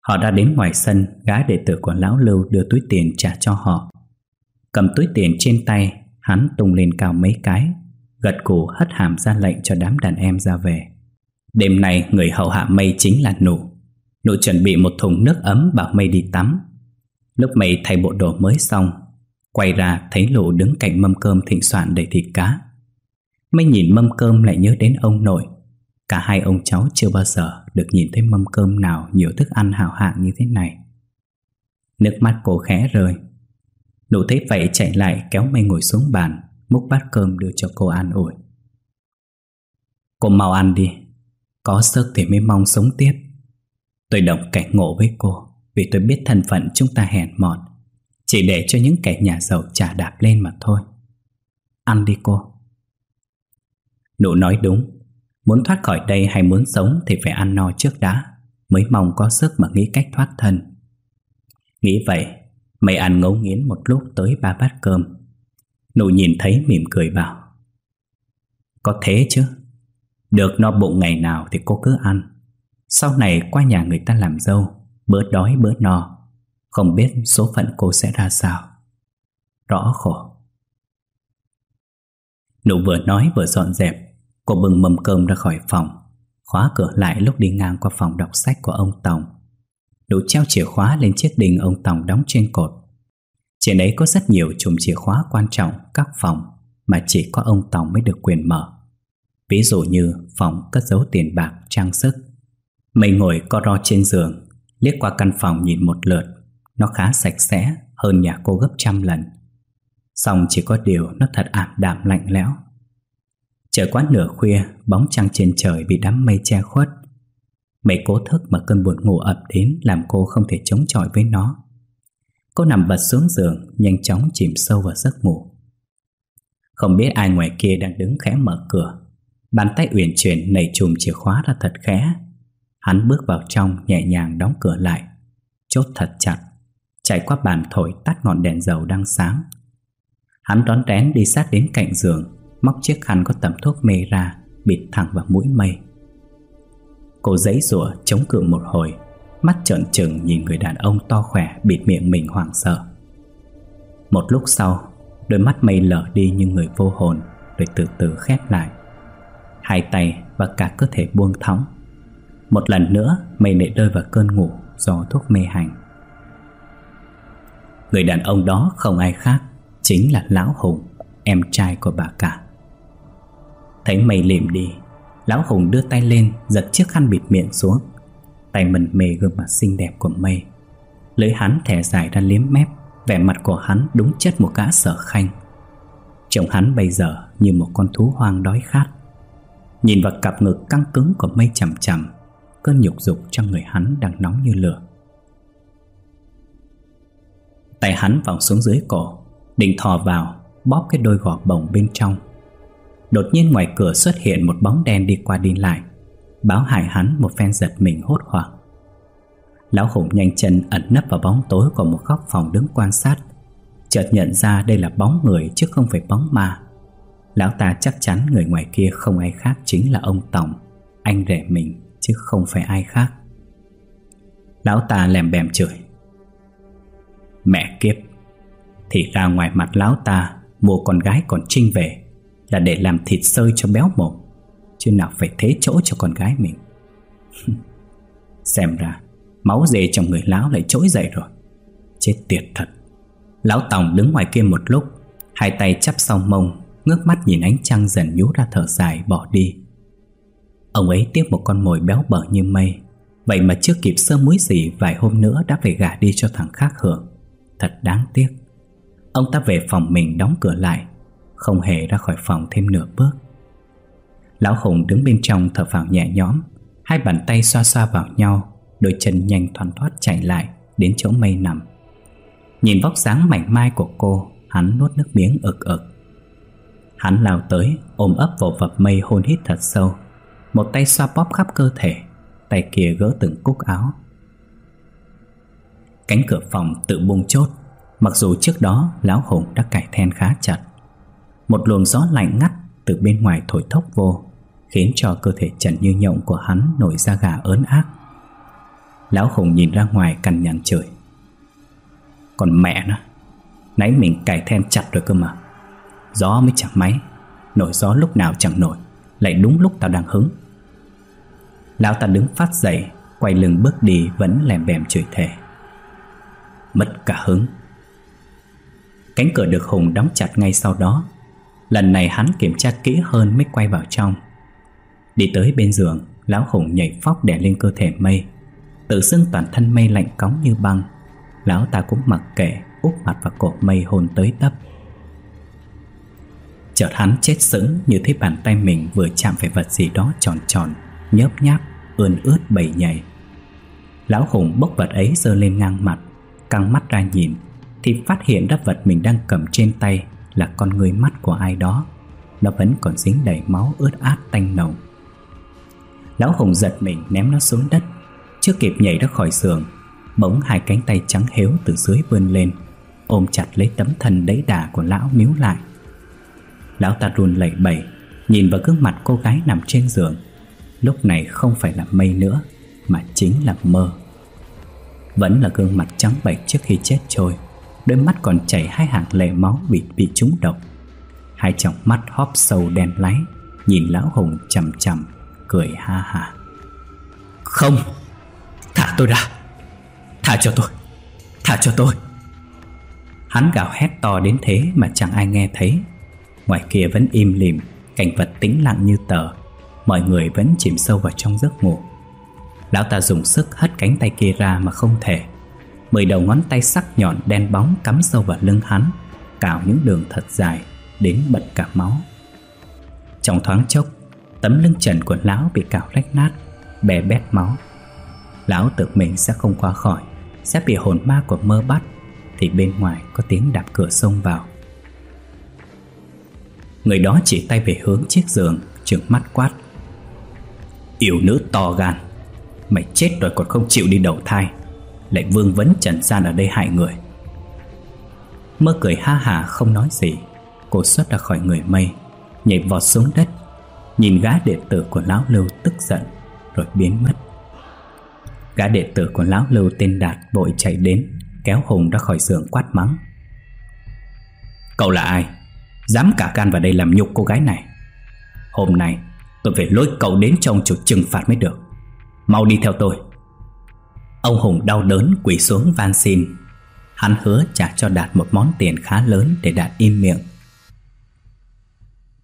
Họ đã đến ngoài sân, Gã đệ tử của Lão Lưu đưa túi tiền trả cho họ. Cầm túi tiền trên tay, Hắn tung lên cao mấy cái, Gật cù hất hàm ra lệnh cho đám đàn em ra về. Đêm nay người hậu hạ mây chính là nụ nội chuẩn bị một thùng nước ấm bảo mây đi tắm. Lúc mây thay bộ đồ mới xong, Quay ra thấy lụ đứng cạnh mâm cơm thịnh soạn đầy thịt cá. Mây nhìn mâm cơm lại nhớ đến ông nội. Cả hai ông cháu chưa bao giờ được nhìn thấy mâm cơm nào nhiều thức ăn hào hạng như thế này. Nước mắt cô khẽ rơi. Nụ thấy vậy chạy lại kéo mây ngồi xuống bàn, Múc bát cơm đưa cho cô ăn ủi. Cô mau ăn đi, Có sức thì mới mong sống tiếp. Tôi động cảnh ngộ với cô, Vì tôi biết thân phận chúng ta hèn mọn. Chỉ để cho những kẻ nhà giàu trả đạp lên mà thôi. Ăn đi cô. Nụ nói đúng. Muốn thoát khỏi đây hay muốn sống Thì phải ăn no trước đã, Mới mong có sức mà nghĩ cách thoát thân. Nghĩ vậy, Mày ăn ngấu nghiến một lúc tới ba bát cơm. Nụ nhìn thấy mỉm cười bảo, Có thế chứ? Được no bụng ngày nào thì cô cứ ăn. Sau này qua nhà người ta làm dâu Bữa đói bữa no. Không biết số phận cô sẽ ra sao. Rõ khổ. Nụ vừa nói vừa dọn dẹp Cô bưng mâm cơm ra khỏi phòng Khóa cửa lại lúc đi ngang qua phòng đọc sách của ông Tòng. Đủ treo chìa khóa lên chiếc đình ông Tòng đóng trên cột. Trên ấy có rất nhiều chùm chìa khóa quan trọng các phòng Mà chỉ có ông Tòng mới được quyền mở. Ví dụ như phòng cất giấu tiền bạc, trang sức mình ngồi co ro trên giường, Liếc qua căn phòng nhìn một lượt. Nó khá sạch sẽ, hơn nhà cô gấp trăm lần. Xong chỉ có điều nó thật ảm đạm lạnh lẽo. Trời quá nửa khuya, Bóng trăng trên trời bị đám mây che khuất. Mày cố thức mà cơn buồn ngủ ập đến Làm cô không thể chống chọi với nó. Cô nằm bật xuống giường, Nhanh chóng chìm sâu vào giấc ngủ. Không biết ai ngoài kia đang đứng khẽ mở cửa. Bàn tay uyển chuyển nảy chùm chìa khóa ra thật khẽ. Hắn bước vào trong, nhẹ nhàng đóng cửa lại. Chốt thật chặt, Chạy qua bàn thổi tắt ngọn đèn dầu đang sáng. Hắn đón rén đi sát đến cạnh giường, Móc chiếc khăn có tẩm thuốc mê ra, Bịt thẳng vào mũi mây. Cô giấy rủa chống cự một hồi, Mắt trợn trừng nhìn người đàn ông to khỏe Bịt miệng mình hoảng sợ. Một lúc sau, Đôi mắt mây lở đi như người vô hồn, Rồi từ từ khép lại. Hai tay và cả cơ thể buông thõng một lần nữa mây lại rơi vào cơn ngủ Do thuốc mê hành. Người đàn ông đó không ai khác Chính là Lão Hùng, Em trai của bà cả. Thấy mây lìm đi, Lão Hùng đưa tay lên, Giật chiếc khăn bịt miệng xuống. Tay mình mề gương mặt xinh đẹp của mây Lưỡi hắn thẻ dài ra liếm mép, Vẻ mặt của hắn đúng chất một gã sở khanh. Trông hắn bây giờ như một con thú hoang đói khát. Nhìn vào cặp ngực căng cứng của mây chầm chầm Cơn nhục dục trong người hắn đang nóng như lửa. Tay hắn vòng xuống dưới cổ, Định thò vào, Bóp cái đôi gọt bồng bên trong. Đột nhiên ngoài cửa xuất hiện một bóng đen đi qua đi lại, Báo hại hắn một phen giật mình hốt hoảng. Lão hùng nhanh chân ẩn nấp vào bóng tối của một góc phòng đứng quan sát, Chợt nhận ra đây là bóng người chứ không phải bóng ma. Lão ta chắc chắn người ngoài kia không ai khác chính là ông Tổng Anh rể mình chứ không phải ai khác. Lão ta lèm bèm chửi. Mẹ kiếp, Thì ra ngoài mặt lão ta, Mua con gái còn trinh về Là để làm thịt sơi cho béo mồm, Chứ nào phải thế chỗ cho con gái mình. Xem ra, Máu dê trong người lão lại trỗi dậy rồi. Chết tiệt thật. Lão Tòng đứng ngoài kia một lúc, Hai tay chắp sau mông, Ngước mắt nhìn ánh trăng dần nhú ra thở dài bỏ đi. Ông ấy tiếc một con mồi béo bở như mây. Vậy mà chưa kịp sơ muối gì, Vài hôm nữa đã phải gả đi cho thằng khác hưởng. Thật đáng tiếc. Ông ta về phòng mình đóng cửa lại, Không hề ra khỏi phòng thêm nửa bước. Lão Hùng đứng bên trong thở phào nhẹ nhõm, Hai bàn tay xoa xoa vào nhau, Đôi chân nhanh thoăn thoát chạy lại Đến chỗ mây nằm. Nhìn vóc dáng mảnh mai của cô, Hắn nuốt nước miếng ực ực. Hắn lao tới, ôm ấp vào vập mây hôn hít thật sâu. Một tay xoa bóp khắp cơ thể, Tay kia gỡ từng cúc áo. Cánh cửa phòng tự bung chốt, Mặc dù trước đó Lão Hùng đã cải then khá chặt. Một luồng gió lạnh ngắt Từ bên ngoài thổi thốc vô, Khiến cho cơ thể trần như nhộng của hắn Nổi ra gà ớn ác. Lão Hùng nhìn ra ngoài cằn nhằn trời. Còn mẹ nó, Nãy mình cài then chặt rồi cơ mà. Gió mới chẳng máy, Nổi gió lúc nào chẳng nổi, Lại đúng lúc tao đang hứng. Lão ta đứng phát dậy, Quay lưng bước đi vẫn lèm bèm chửi thề. Mất cả hứng. Cánh cửa được Hùng đóng chặt ngay sau đó. Lần này hắn kiểm tra kỹ hơn mới quay vào trong. Đi tới bên giường, Lão Hùng nhảy phóc đè lên cơ thể mây. Tự xưng toàn thân mây lạnh cóng như băng. Lão ta cũng mặc kệ, Úp mặt vào cột mây hôn tới tấp. Chợt hắn chết sững Như thấy bàn tay mình vừa chạm phải vật gì đó tròn tròn. Nhớp nháp Ươn ướt bầy nhảy Lão Hùng bốc vật ấy giơ lên ngang mặt, Căng mắt ra nhìn, Thì phát hiện ra vật mình đang cầm trên tay Là con người mắt của ai đó. Nó vẫn còn dính đầy máu ướt át tanh nồng. Lão Hùng giật mình ném nó xuống đất, Chưa kịp nhảy ra khỏi giường, Bỗng hai cánh tay trắng héo từ dưới vươn lên, Ôm chặt lấy tấm thân đẫy đà của lão níu lại. Lão ta run lẩy bẩy, Nhìn vào gương mặt cô gái nằm trên giường Lúc này không phải là mây nữa Mà chính là mơ. Vẫn là gương mặt trắng bệch trước khi chết trôi Đôi mắt còn chảy hai hàng lệ máu bị bị trúng độc. Hai tròng mắt hóp sâu đen láy Nhìn lão hùng chầm chầm Cười ha ha. Không! Thả tôi ra! Thả cho tôi! Thả cho tôi! Hắn gào hét to đến thế mà chẳng ai nghe thấy. Ngoài kia vẫn im lìm Cảnh vật tĩnh lặng như tờ Mọi người vẫn chìm sâu vào trong giấc ngủ. Lão ta dùng sức hất cánh tay kia ra mà không thể. Mười đầu ngón tay sắc nhọn đen bóng cắm sâu vào lưng hắn, Cào những đường thật dài, Đến bật cả máu. Trong thoáng chốc, Tấm lưng trần của lão bị cào rách nát, Bè bét máu. Lão tự mình sẽ không qua khỏi, Sẽ bị hồn ma của mơ bắt, Thì bên ngoài có tiếng đạp cửa xông vào. Người đó chỉ tay về hướng chiếc giường, Trừng mắt quát. Yêu nữ to gan. Mày chết rồi còn không chịu đi đầu thai. Lại vương vấn trần gian ở đây hại người. Mơ cười ha hà không nói gì. Cô xuất ra khỏi người mây, Nhảy vọt xuống đất. Nhìn gã đệ tử của lão lưu tức giận, Rồi biến mất. Gã đệ tử của lão lưu tên Đạt vội chạy đến, Kéo Hùng ra khỏi giường quát mắng. Cậu là ai? Dám cả can vào đây làm nhục cô gái này. Hôm nay tôi phải lôi cậu đến trong chỗ trừng phạt mới được. Mau đi theo tôi. Ông Hùng đau đớn quỳ xuống van xin. Hắn hứa trả cho Đạt một món tiền khá lớn để Đạt im miệng.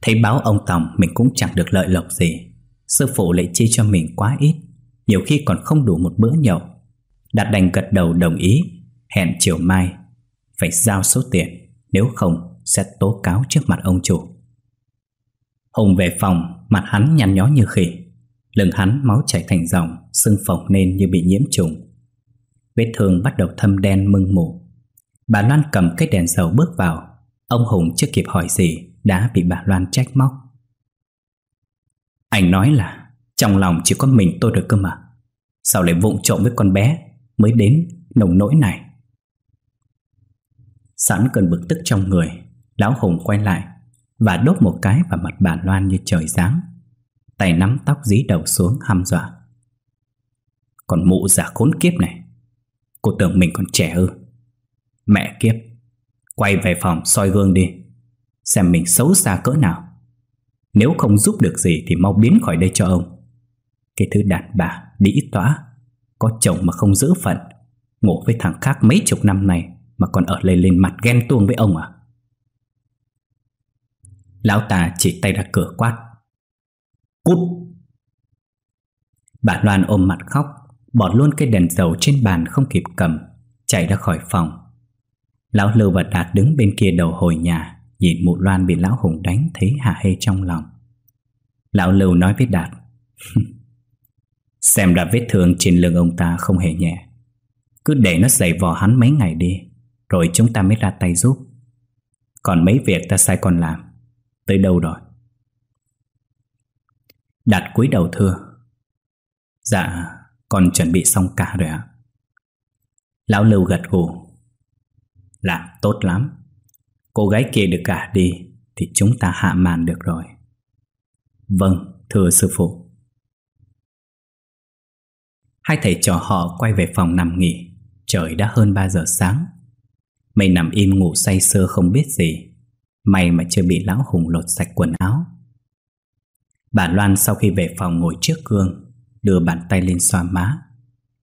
Thấy báo ông Tòng, mình cũng chẳng được lợi lộc gì. Sư phụ lại chi cho mình quá ít, Nhiều khi còn không đủ một bữa nhậu. Đạt đành gật đầu đồng ý, Hẹn chiều mai. Phải giao số tiền, Nếu không sẽ tố cáo trước mặt ông chủ. Hùng về phòng Mặt hắn nhăn nhó như khỉ. Lưng hắn máu chảy thành dòng Sưng phồng nên như bị nhiễm trùng. Vết thương bắt đầu thâm đen mưng mù. Bà Loan cầm cái đèn dầu bước vào. Ông Hùng chưa kịp hỏi gì, Đã bị bà Loan trách móc. Anh nói là, Trong lòng chỉ có mình tôi được cơ mà. Sao lại vụng trộm với con bé Mới đến nồng nỗi này? Sẵn cơn bực tức trong người, Lão Hùng quay lại. Và đốt một cái vào mặt bà Loan như trời giáng. Tay nắm tóc dí đầu xuống hăm dọa. Còn mụ giả khốn kiếp này, Cô tưởng mình còn trẻ ư. Mẹ kiếp, Quay về phòng soi gương đi, Xem mình xấu xa cỡ nào. Nếu không giúp được gì Thì mau biến khỏi đây cho ông. Cái thứ đàn bà đĩ tỏa Có chồng mà không giữ phận, Ngủ với thằng khác mấy chục năm này Mà còn ở lên lên mặt ghen tuông với ông à? Lão ta chỉ tay ra cửa quát. Cút! Bà Loan ôm mặt khóc, Bỏ luôn cây đèn dầu trên bàn không kịp cầm, Chạy ra khỏi phòng. Lão Lưu và Đạt đứng bên kia đầu hồi nhà, Nhìn mụ Loan bị Lão Hùng đánh Thấy hạ hê trong lòng. Lão Lưu nói với Đạt, Xem ra vết thương trên lưng ông ta không hề nhẹ. Cứ để nó dày vò hắn mấy ngày đi, Rồi chúng ta mới ra tay giúp. Còn mấy việc ta sai còn làm Tới đâu rồi? Đạt cúi đầu thưa. Dạ Con chuẩn bị xong cả rồi ạ. Lão Lưu gật gù. Làm tốt lắm. Cô gái kia được cả đi Thì chúng ta hạ màn được rồi. Vâng, thưa sư phụ. Hai thầy trò họ quay về phòng nằm nghỉ. Trời đã hơn 3 giờ sáng. Mày nằm im ngủ say sưa không biết gì. May mà chưa bị lão hùng lột sạch quần áo Bà Loan sau khi về phòng ngồi trước gương Đưa bàn tay lên xoa má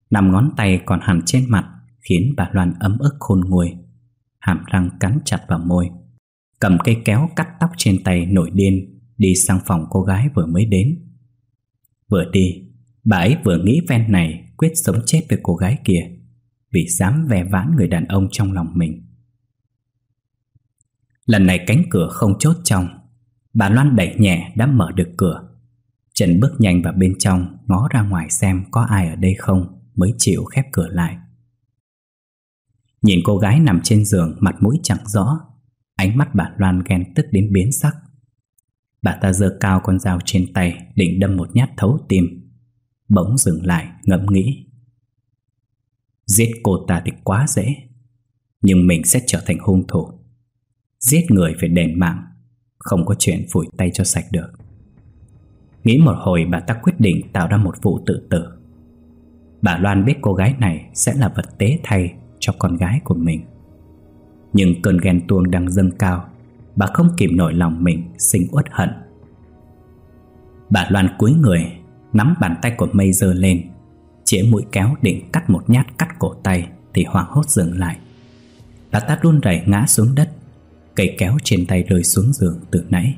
Nằm ngón tay còn hẳn trên mặt Khiến bà Loan ấm ức khôn nguôi hàm răng cắn chặt vào môi. Cầm cây kéo cắt tóc trên tay nổi điên, đi sang phòng cô gái vừa mới đến. Vừa đi, bà ấy vừa nghĩ ven này quyết sống chết với cô gái kia, vì dám ve vãn người đàn ông trong lòng mình. Lần này cánh cửa không chốt trong, bà Loan đẩy nhẹ đã mở được cửa. Trần bước nhanh vào bên trong, ngó ra ngoài xem có ai ở đây không, mới chịu khép cửa lại. Nhìn cô gái nằm trên giường mặt mũi chẳng rõ Ánh mắt bà Loan ghen tức đến biến sắc. Bà ta giơ cao con dao trên tay Định đâm một nhát thấu tim. Bỗng dừng lại ngẫm nghĩ. Giết cô ta thì quá dễ Nhưng mình sẽ trở thành hung thủ. Giết người phải đền mạng, Không có chuyện phủi tay cho sạch được. Nghĩ một hồi bà ta quyết định tạo ra một vụ tự tử. Bà Loan biết cô gái này sẽ là vật tế thay cho con gái của mình. Nhưng cơn ghen tuông đang dâng cao, Bà không kìm nổi lòng mình sinh uất hận. Bà Loan cúi người, Nắm bàn tay của mây giơ lên, Chĩa mũi kéo định cắt một nhát cắt cổ tay Thì hoảng hốt dừng lại. Bà ta run rẩy ngã xuống đất Cây kéo trên tay rơi xuống giường từ nãy.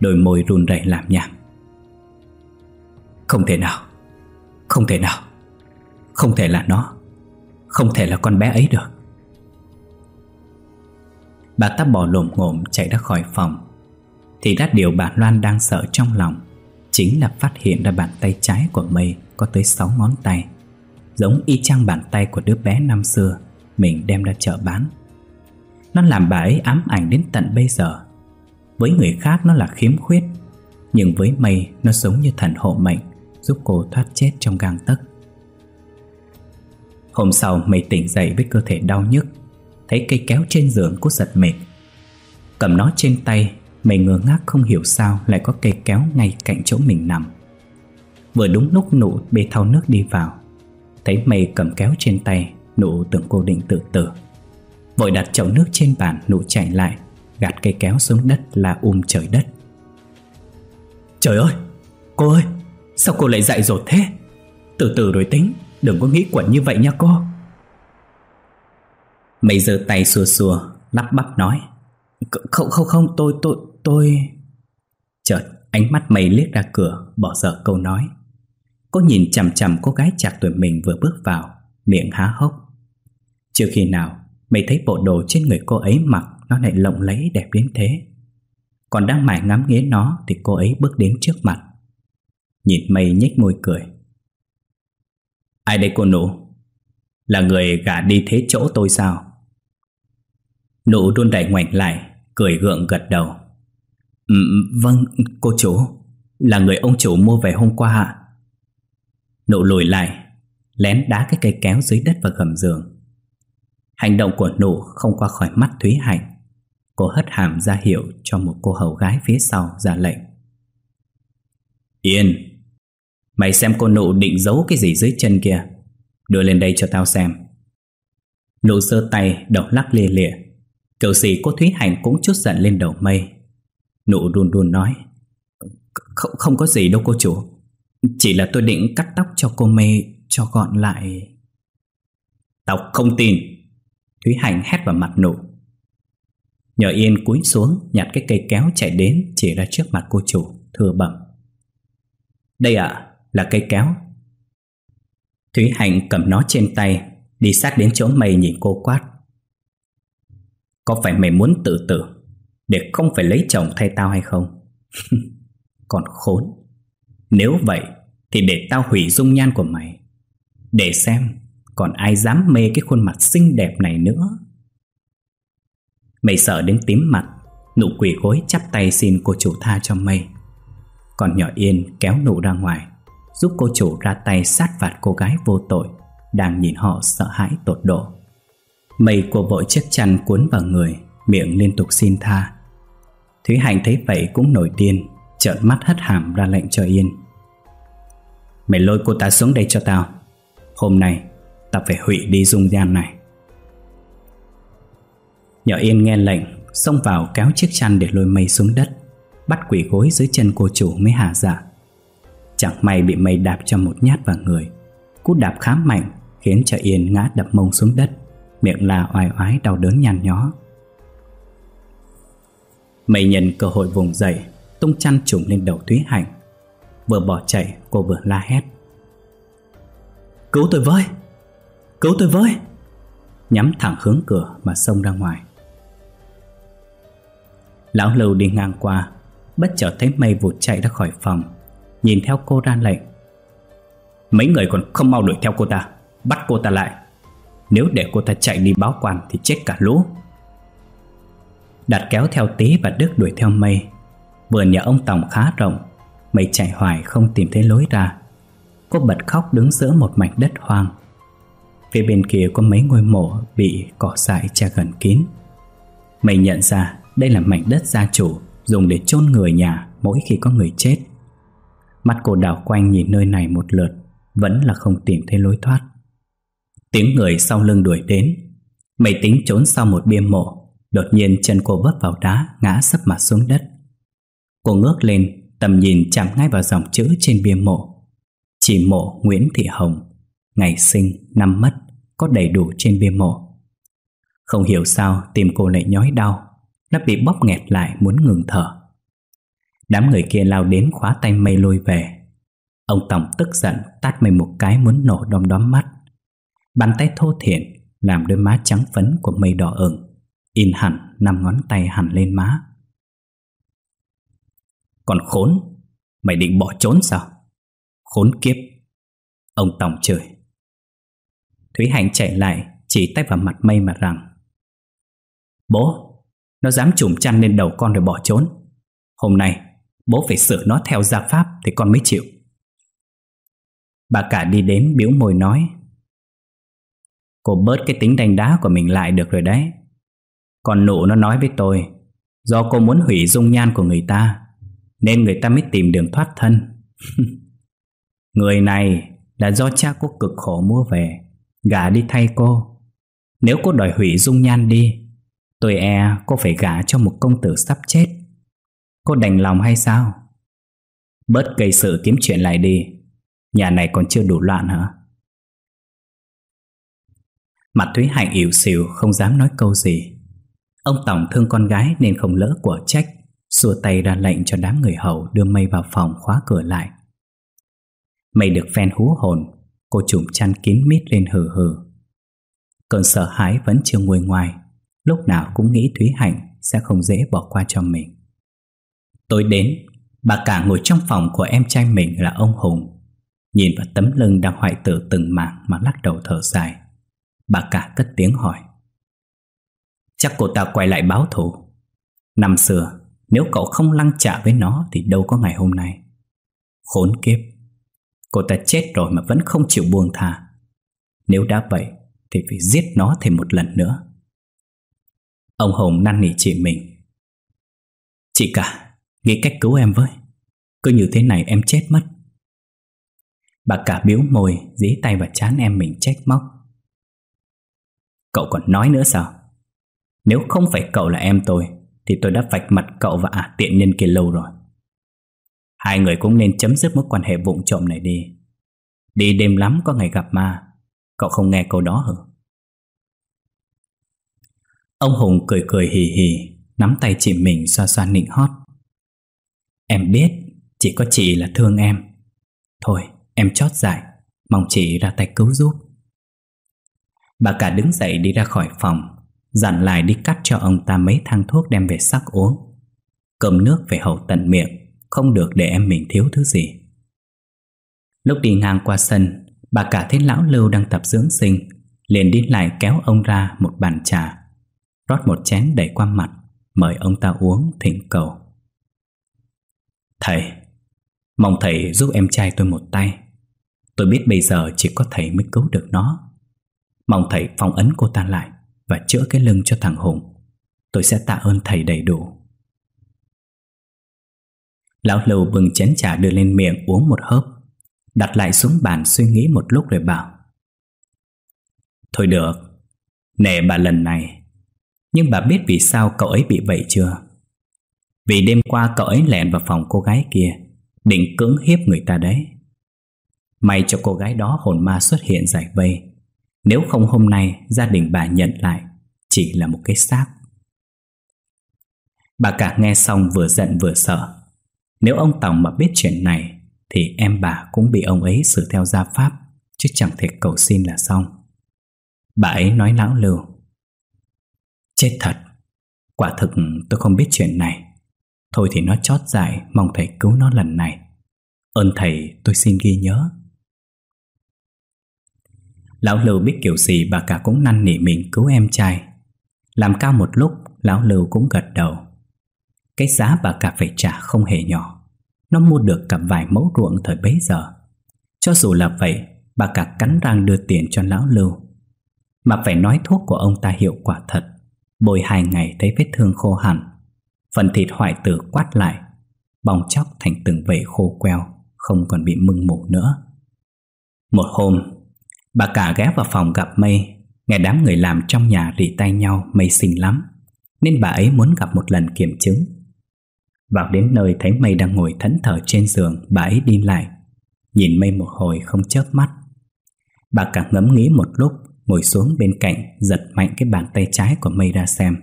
Đôi môi run rẩy làm nhảm. Không thể nào, Không thể nào, Không thể là nó, không thể là con bé ấy được. Bà ta bỏ lồm ngộm chạy ra khỏi phòng. Thì đã điều bà Loan đang sợ trong lòng, Chính là phát hiện ra bàn tay trái của Mây Có tới 6 ngón tay, Giống y chang bàn tay của đứa bé năm xưa Mình đem ra chợ bán. Nó làm bà ấy ám ảnh đến tận bây giờ. Với người khác nó là khiếm khuyết, Nhưng với mây Nó giống như thần hộ mệnh Giúp cô thoát chết trong gang tấc. Hôm sau, mây tỉnh dậy với cơ thể đau nhức, Thấy cây kéo trên giường cô giật mình. Cầm nó trên tay Mày ngơ ngác không hiểu sao Lại có cây kéo ngay cạnh chỗ mình nằm. Vừa đúng lúc nụ bê thau nước đi vào, Thấy mày cầm kéo trên tay, Nụ tưởng cô định tự tử. Vội đặt chậu nước trên bàn, Nụ chạy lại, Gạt cây kéo xuống đất là um trời đất. Trời ơi, Cô ơi, Sao cô lại dại dột thế? Từ từ rồi tính, Đừng có nghĩ quẩn như vậy nha cô. Mày giơ tay xua xua, Lắp bắp nói Không không không, tôi tôi tôi Chợt, ánh mắt mày liếc ra cửa, Bỏ dở câu nói. Cô nhìn chằm chằm cô gái chạc tuổi mình vừa bước vào, Miệng há hốc. Chưa khi nào Mày thấy bộ đồ trên người cô ấy mặc Nó lại lộng lẫy đẹp đến thế. Còn đang mải ngắm nghía nó Thì cô ấy bước đến trước mặt. Nhìn mây nhếch môi cười. Ai đây cô nụ? Là người gả đi thế chỗ tôi sao? Nụ đôn đẩy ngoảnh lại Cười gượng gật đầu. Ừ, Vâng cô chủ. Là người ông chủ mua về hôm qua ạ. Nụ lùi lại Lén đá cái cây kéo dưới đất và gầm giường. Hành động của nụ không qua khỏi mắt Thúy Hạnh. Cô hất hàm ra hiệu cho một cô hầu gái phía sau ra lệnh. Yên Mày xem cô nụ định giấu cái gì dưới chân kia. Đưa lên đây cho tao xem. Nụ giơ tay đầu lắc lia lịa. Kiểu gì cô Thúy Hạnh cũng chút giận lên đầu mây. Nụ đun đun nói không, không có gì đâu cô chủ. Chỉ là tôi định cắt tóc cho cô mê Cho gọn lại. Tao không tin. Thúy Hạnh hét vào mặt nụ. Nhờ yên cúi xuống, Nhặt cái cây kéo chạy đến, Chỉ ra trước mặt cô chủ, Thưa bẩm. Đây ạ, là cây kéo. Thúy Hạnh cầm nó trên tay, Đi sát đến chỗ mày nhìn cô quát. Có phải mày muốn tự tử, Để không phải lấy chồng thay tao hay không? Còn khốn. Nếu vậy, Thì để tao hủy dung nhan của mày, Để xem còn ai dám mê cái khuôn mặt xinh đẹp này nữa. Mây sợ đến tím mặt, Nụ quỷ gối chắp tay xin cô chủ tha cho mây Còn nhỏ Yên kéo nụ ra ngoài, Giúp cô chủ ra tay sát phạt cô gái vô tội, Đang nhìn họ sợ hãi tột độ. Mây của vội chiếc chăn cuốn vào người, Miệng liên tục xin tha. Thúy Hạnh thấy vậy cũng nổi điên, Trợn mắt hất hàm ra lệnh cho Yên. Mày lôi cô ta xuống đây cho tao. Hôm nay ta phải hủy đi dung gian này. Nhỏ Yên nghe lệnh, Xông vào kéo chiếc chăn để lôi mây xuống đất, Bắt quỷ gối dưới chân cô chủ mới hạ dạ. Chẳng may bị mây đạp cho một nhát vào người, Cú đạp khá mạnh Khiến cho Yên ngã đập mông xuống đất, Miệng là oai oái đau đớn nhăn nhó. Mây nhận cơ hội vùng dậy, Tung chăn trùng lên đầu Thúy Hạnh. Vừa bỏ chạy, cô vừa la hét. Cứu tôi với! Cứu tôi với. Nhắm thẳng hướng cửa mà xông ra ngoài. Lão Lưu đi ngang qua, Bất chợt thấy mây vụt chạy ra khỏi phòng, Nhìn theo cô ra lệnh. Mấy người còn không mau đuổi theo cô ta, Bắt cô ta lại. Nếu để cô ta chạy đi báo quan Thì chết cả lũ. Đặt kéo theo tí và Đức đuổi theo mây. Vườn nhà ông Tòng khá rộng, Mây chạy hoài không tìm thấy lối ra. Cô bật khóc đứng giữa một mảnh đất hoang. Phía bên kia có mấy ngôi mộ Bị cỏ dại che gần kín. Mày nhận ra đây là mảnh đất gia chủ Dùng để chôn người nhà mỗi khi có người chết. Mắt cô đảo quanh nhìn nơi này một lượt Vẫn là không tìm thấy lối thoát. Tiếng người sau lưng đuổi đến. Mày tính trốn sau một bia mộ Đột nhiên chân cô vấp vào đá Ngã sấp mặt xuống đất. Cô ngước lên Tầm nhìn chạm ngay vào dòng chữ trên bia mộ. Chỉ mộ Nguyễn Thị Hồng Ngày sinh, năm mất. Có đầy đủ trên bia mộ. Không hiểu sao tim cô lại nhói đau, Nó bị bóp nghẹt lại muốn ngừng thở. Đám người kia lao đến khóa tay mây lôi về. Ông Tổng tức giận, tát mây một cái muốn nổ đom đóm mắt. Bàn tay thô thiển, làm đôi má trắng phấn của mây đỏ ửng, In hẳn năm ngón tay hẳn lên má. Còn khốn, Mày định bỏ trốn sao? Khốn kiếp! Ông Tổng chửi. Thúy Hạnh chạy lại, Chỉ tay vào mặt mây mà rằng, Bố, Nó dám trùm chăn lên đầu con rồi bỏ trốn. Hôm nay, bố phải sửa nó theo gia pháp Thì con mới chịu. Bà cả đi đến biếu môi nói, Cô bớt cái tính đánh đá của mình lại được rồi đấy. Còn nụ nó nói với tôi, Do cô muốn hủy dung nhan của người ta, Nên người ta mới tìm đường thoát thân. Người này là do cha cô cực khổ mua về. Gả đi thay cô. Nếu cô đòi hủy dung nhan đi, Tôi e cô phải gả cho một công tử sắp chết. Cô đành lòng hay sao? Bớt gây sự kiếm chuyện lại đi. Nhà này còn chưa đủ loạn hả? Mặt Thúy Hạnh ỉu xìu, không dám nói câu gì. Ông Tổng thương con gái nên không lỡ của trách, Xua tay ra lệnh cho đám người hầu đưa mây vào phòng khóa cửa lại. Mây được phen hú hồn Cô trùng chăn kín mít lên hừ hừ Cơn sợ hãi vẫn chưa nguôi ngoài Lúc nào cũng nghĩ Thúy Hạnh Sẽ không dễ bỏ qua cho mình. Tối đến, Bà cả ngồi trong phòng của em trai mình là ông Hùng. Nhìn vào tấm lưng đang hoại tử từng mảng Mà lắc đầu thở dài. Bà cả cất tiếng hỏi. Chắc cô ta quay lại báo thù. Năm xưa, Nếu cậu không lăng trả với nó Thì đâu có ngày hôm nay. Khốn kiếp. Cô ta chết rồi mà vẫn không chịu buông tha. Nếu đã vậy, Thì phải giết nó thêm một lần nữa. Ông hồng năn nỉ chị mình. Chị cả, Nghĩ cách cứu em với. Cứ như thế này em chết mất. Bà cả biếu môi, Dí tay vào chán em mình trách móc. Cậu còn nói nữa sao? Nếu không phải cậu là em tôi, Thì tôi đã vạch mặt cậu và à tiện nhân kia lâu rồi. Hai người cũng nên chấm dứt mối quan hệ vụng trộm này đi. Đi đêm lắm có ngày gặp ma. Cậu không nghe câu đó hả? Ông Hùng cười cười hì hì, Nắm tay chị mình xoa xoa nịnh hót. Em biết, Chỉ có chị là thương em. Thôi, em chót dại, Mong chị ra tay cứu giúp. Bà cả đứng dậy đi ra khỏi phòng, Dặn lại đi cắt cho ông ta mấy thang thuốc đem về sắc uống. Cơm nước về hầu tận miệng. Không được để em mình thiếu thứ gì Lúc đi ngang qua sân Bà cả thấy lão lưu đang tập dưỡng sinh Liền đi lại kéo ông ra một bàn trà rót một chén đẩy qua mặt, mời ông ta uống thỉnh cầu. Thầy, mong thầy giúp em trai tôi một tay. Tôi biết bây giờ chỉ có thầy mới cứu được nó. Mong thầy phong ấn cô ta lại và chữa cái lưng cho thằng Hùng. Tôi sẽ tạ ơn thầy đầy đủ. Lão Lưu bừng chén trà đưa lên miệng uống một hớp, đặt lại xuống bàn suy nghĩ một lúc rồi bảo. Thôi được, nể bà lần này nhưng bà biết vì sao cậu ấy bị vậy chưa? Vì đêm qua cậu ấy lẻn vào phòng cô gái kia Định cưỡng hiếp người ta đấy May cho cô gái đó hồn ma xuất hiện giải vây Nếu không hôm nay gia đình bà nhận lại Chỉ là một cái xác Bà cả nghe xong vừa giận vừa sợ nếu ông Tòng mà biết chuyện này, Thì em bà cũng bị ông ấy xử theo gia pháp, Chứ chẳng thể cầu xin là xong. Bà ấy nói lão lưu, Chết thật, Quả thực tôi không biết chuyện này. Thôi thì nó chót dại, Mong thầy cứu nó lần này. Ơn thầy, tôi xin ghi nhớ. Lão Lưu biết kiểu gì bà cả cũng năn nỉ mình cứu em trai. Làm cao một lúc, Lão Lưu cũng gật đầu. Cái giá bà cả phải trả không hề nhỏ. Nó mua được cả vài mẫu ruộng thời bấy giờ. Cho dù là vậy, Bà cả cắn răng đưa tiền cho Lão Lưu. Mà phải nói thuốc của ông ta hiệu quả thật. Bồi hai ngày thấy vết thương khô hẳn. Phần thịt hoại tử quát lại. Bong chóc thành từng vẩy khô queo, Không còn bị mưng mủ nữa. Một hôm, Bà cả ghé vào phòng gặp Mây. Nghe đám người làm trong nhà rỉ tay nhau, Mây xinh lắm. Nên bà ấy muốn gặp một lần kiểm chứng. Vào đến nơi thấy Mây đang ngồi thẫn thờ trên giường, Bà ấy đi lại. Nhìn Mây một hồi không chớp mắt. Bà cả ngẫm nghĩ một lúc, Ngồi xuống bên cạnh, Giật mạnh cái bàn tay trái của Mây ra xem.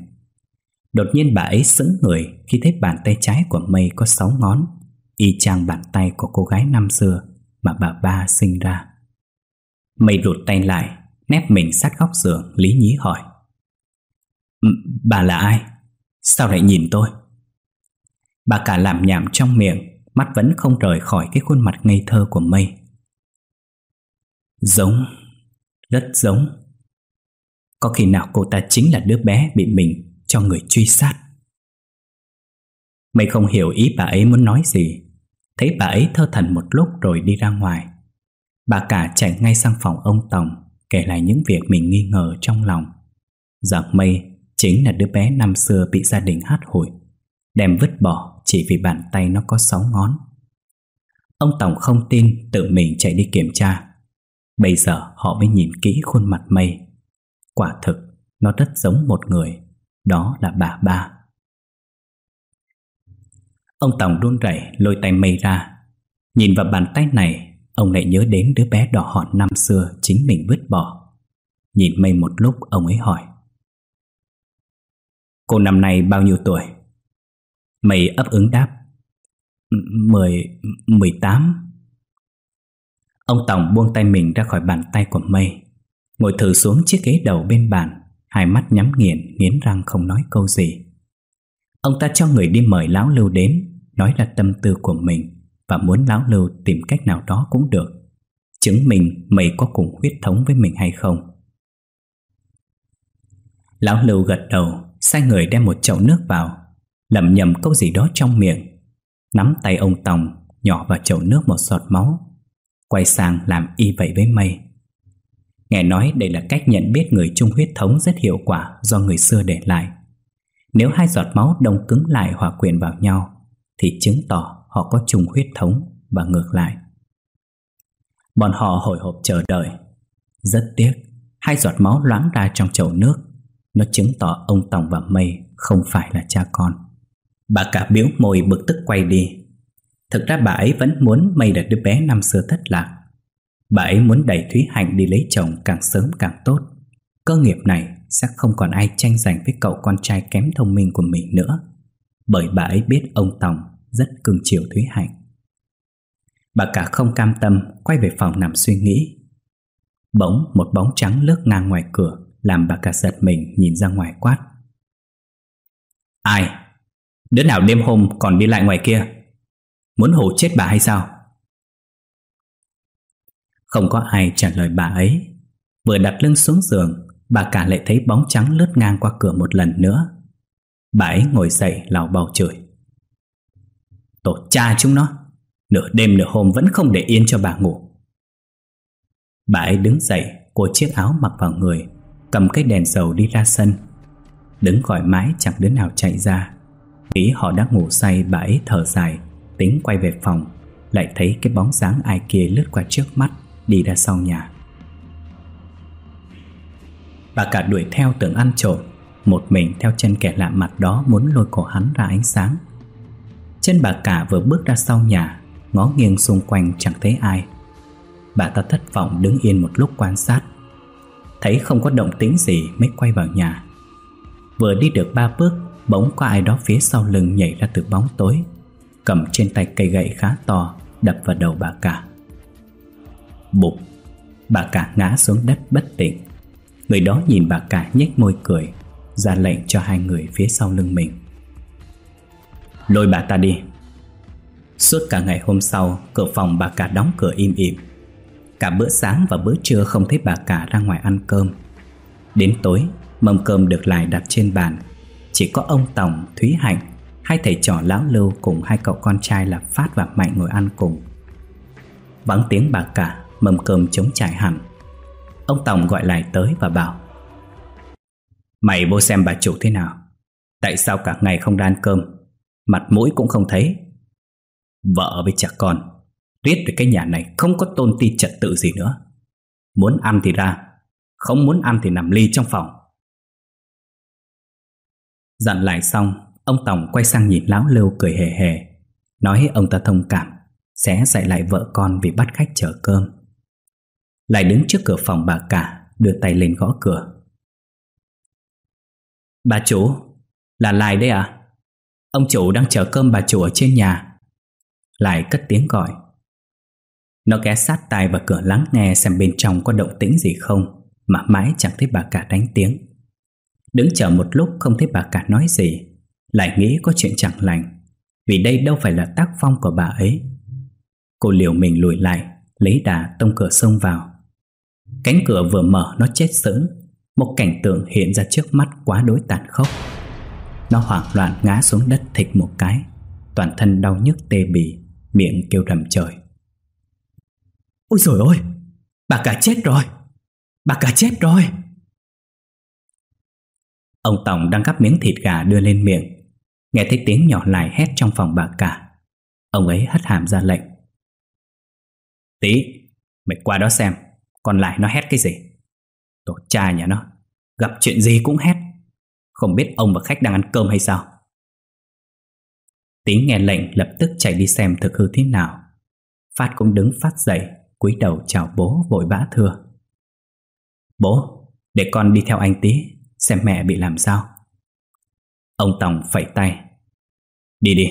Đột nhiên bà ấy sững người Khi thấy bàn tay trái của Mây có sáu ngón, Y chang bàn tay của cô gái năm xưa Mà bà ba sinh ra. Mây rụt tay lại, Nép mình sát góc giường, Lý nhí hỏi. Bà là ai? Sao lại nhìn tôi? Bà cả làm nhảm trong miệng, Mắt vẫn không rời khỏi cái khuôn mặt ngây thơ của Mây. Giống, rất giống. Có khi nào cô ta chính là đứa bé bị mình cho người truy sát? Mây không hiểu ý bà ấy muốn nói gì. Thấy bà ấy thơ thần một lúc rồi đi ra ngoài. Bà cả chạy ngay sang phòng ông Tổng Kể lại những việc mình nghi ngờ trong lòng. Giọt mây chính là đứa bé năm xưa bị gia đình hát hủi, Đem vứt bỏ chỉ vì bàn tay nó có sáu ngón. Ông Tổng không tin tự mình chạy đi kiểm tra. Bây giờ họ mới nhìn kỹ khuôn mặt mây. Quả thực, nó rất giống một người. Đó là bà ba. Ông Tổng run rẩy, lôi tay mây ra. Nhìn vào bàn tay này, Ông lại nhớ đến đứa bé đỏ hòn năm xưa Chính mình vứt bỏ. Nhìn mây một lúc, ông ấy hỏi. Cô năm nay bao nhiêu tuổi? Mày ấp ứng đáp. Mười... mười tám. Ông Tổng buông tay mình ra khỏi bàn tay của mây, Ngồi thử xuống chiếc ghế đầu bên bàn, Hai mắt nhắm nghiền, Nghiến răng không nói câu gì. Ông ta cho người đi mời Lão Lưu đến, Nói ra tâm tư của mình Và muốn Lão Lưu tìm cách nào đó cũng được, Chứng minh mày có cùng huyết thống với mình hay không. Lão Lưu gật đầu, Sai người đem một chậu nước vào lẩm nhẩm câu gì đó trong miệng Nắm tay ông Tòng Nhỏ vào chậu nước một giọt máu Quay sang làm y vậy với mây Nghe nói đây là cách nhận biết người chung huyết thống rất hiệu quả do người xưa để lại. Nếu hai giọt máu đông cứng lại hòa quyện vào nhau, thì chứng tỏ họ có chung huyết thống và ngược lại. Bọn họ hồi hộp chờ đợi. Rất tiếc, hai giọt máu loãng ra trong chậu nước. Nó chứng tỏ ông Tòng và Mây không phải là cha con. Bà cả biếu môi bực tức quay đi. Thực ra bà ấy vẫn muốn Mây là đứa bé năm xưa thất lạc. Bà ấy muốn đẩy Thúy Hạnh đi lấy chồng càng sớm càng tốt. Cơ nghiệp này sẽ không còn ai tranh giành với cậu con trai kém thông minh của mình nữa. Bởi bà ấy biết ông Tòng rất cưng chiều Thúy Hạnh. Bà cả không cam tâm quay về phòng nằm suy nghĩ. Bỗng một bóng trắng lướt ngang ngoài cửa, Làm bà cả giật mình nhìn ra ngoài quát. Ai? Đứa nào đêm hôm còn đi lại ngoài kia? Muốn hổ chết bà hay sao? Không có ai trả lời bà ấy. Vừa đặt lưng xuống giường, Bà cả lại thấy bóng trắng lướt ngang qua cửa một lần nữa. Bà ấy ngồi dậy lào bầu chửi. Tổ cha chúng nó, Nửa đêm nửa hôm vẫn không để yên cho bà ngủ. Bà ấy đứng dậy, Cô chiếc áo mặc vào người, Cầm cái đèn dầu đi ra sân. Đứng khỏi mái chẳng đứa nào chạy ra. Ý họ đã ngủ say bà ấy thở dài, Tính quay về phòng, Lại thấy cái bóng dáng ai kia lướt qua trước mắt, Đi ra sau nhà. Bà cả đuổi theo tưởng ăn trộm, Một mình theo chân kẻ lạ mặt đó Muốn lôi cổ hắn ra ánh sáng. Chân bà cả vừa bước ra sau nhà, Ngó nghiêng xung quanh chẳng thấy ai. Bà ta thất vọng đứng yên một lúc quan sát, Thấy không có động tĩnh gì mới quay vào nhà. Vừa đi được ba bước Bỗng có ai đó phía sau lưng nhảy ra từ bóng tối. Cầm trên tay cây gậy khá to, Đập vào đầu bà cả. Bụp! Bà cả ngã xuống đất bất tỉnh. Người đó nhìn bà cả nhếch môi cười, ra lệnh cho hai người phía sau lưng mình. Lôi bà ta đi. Suốt cả ngày hôm sau, Cửa phòng bà cả đóng cửa im ỉm. Cả bữa sáng và bữa trưa không thấy bà cả ra ngoài ăn cơm. Đến tối, Mâm cơm được lại đặt trên bàn. Chỉ có ông Tổng, Thúy Hạnh Hai thầy trò lão lưu cùng hai cậu con trai là Phát và Mạnh ngồi ăn cùng. Vắng tiếng bà cả Mâm cơm chống trải hẳn. Ông Tổng gọi lại tới và bảo Mày vô xem bà chủ thế nào? Tại sao cả ngày không ra ăn cơm? Mặt mũi cũng không thấy. Vợ với cha con Riết về cái nhà này không có tôn ti trật tự gì nữa. Muốn ăn thì ra Không muốn ăn thì nằm ly trong phòng. Dặn lại xong, Ông Tổng quay sang nhìn Lão Lưu cười hề hề. Nói ông ta thông cảm, Sẽ dạy lại vợ con vì bắt khách chở cơm. Lại đứng trước cửa phòng bà cả, Đưa tay lên gõ cửa. Bà chủ, Là Lại đây à Ông chủ đang chờ cơm bà chủ ở trên nhà. Lại cất tiếng gọi. Nó ghé sát tai vào cửa lắng nghe Xem bên trong có động tĩnh gì không, Mà mãi chẳng thấy bà cả đánh tiếng. Đứng chờ một lúc không thấy bà cả nói gì. Lại nghĩ có chuyện chẳng lành. Vì đây đâu phải là tác phong của bà ấy. Cô liều mình lùi lại, Lấy đà tông cửa xông vào. Cánh cửa vừa mở, nó chết sững. Một cảnh tượng hiện ra trước mắt quá đối tàn khốc. Nó hoảng loạn ngã xuống đất thịch một cái. Toàn thân đau nhức tê bì, Miệng kêu rầm trời. Ôi rồi ôi Bà cả chết rồi! Bà cả chết rồi! Ông Tổng đang gắp miếng thịt gà đưa lên miệng. Nghe thấy tiếng nhỏ lại hét trong phòng bà cả. Ông ấy hất hàm ra lệnh. Tí, Mày qua đó xem, Còn lại nó hét cái gì? Tổ cha nhà nó, Gặp chuyện gì cũng hét. Không biết ông và khách đang ăn cơm hay sao? Tí nghe lệnh lập tức chạy đi xem thực hư thế nào. Phát cũng đứng phát dậy, cúi đầu chào bố vội vã thưa. Bố, Để con đi theo anh tí. Xem mẹ bị làm sao. Ông Tòng phẩy tay. Đi đi.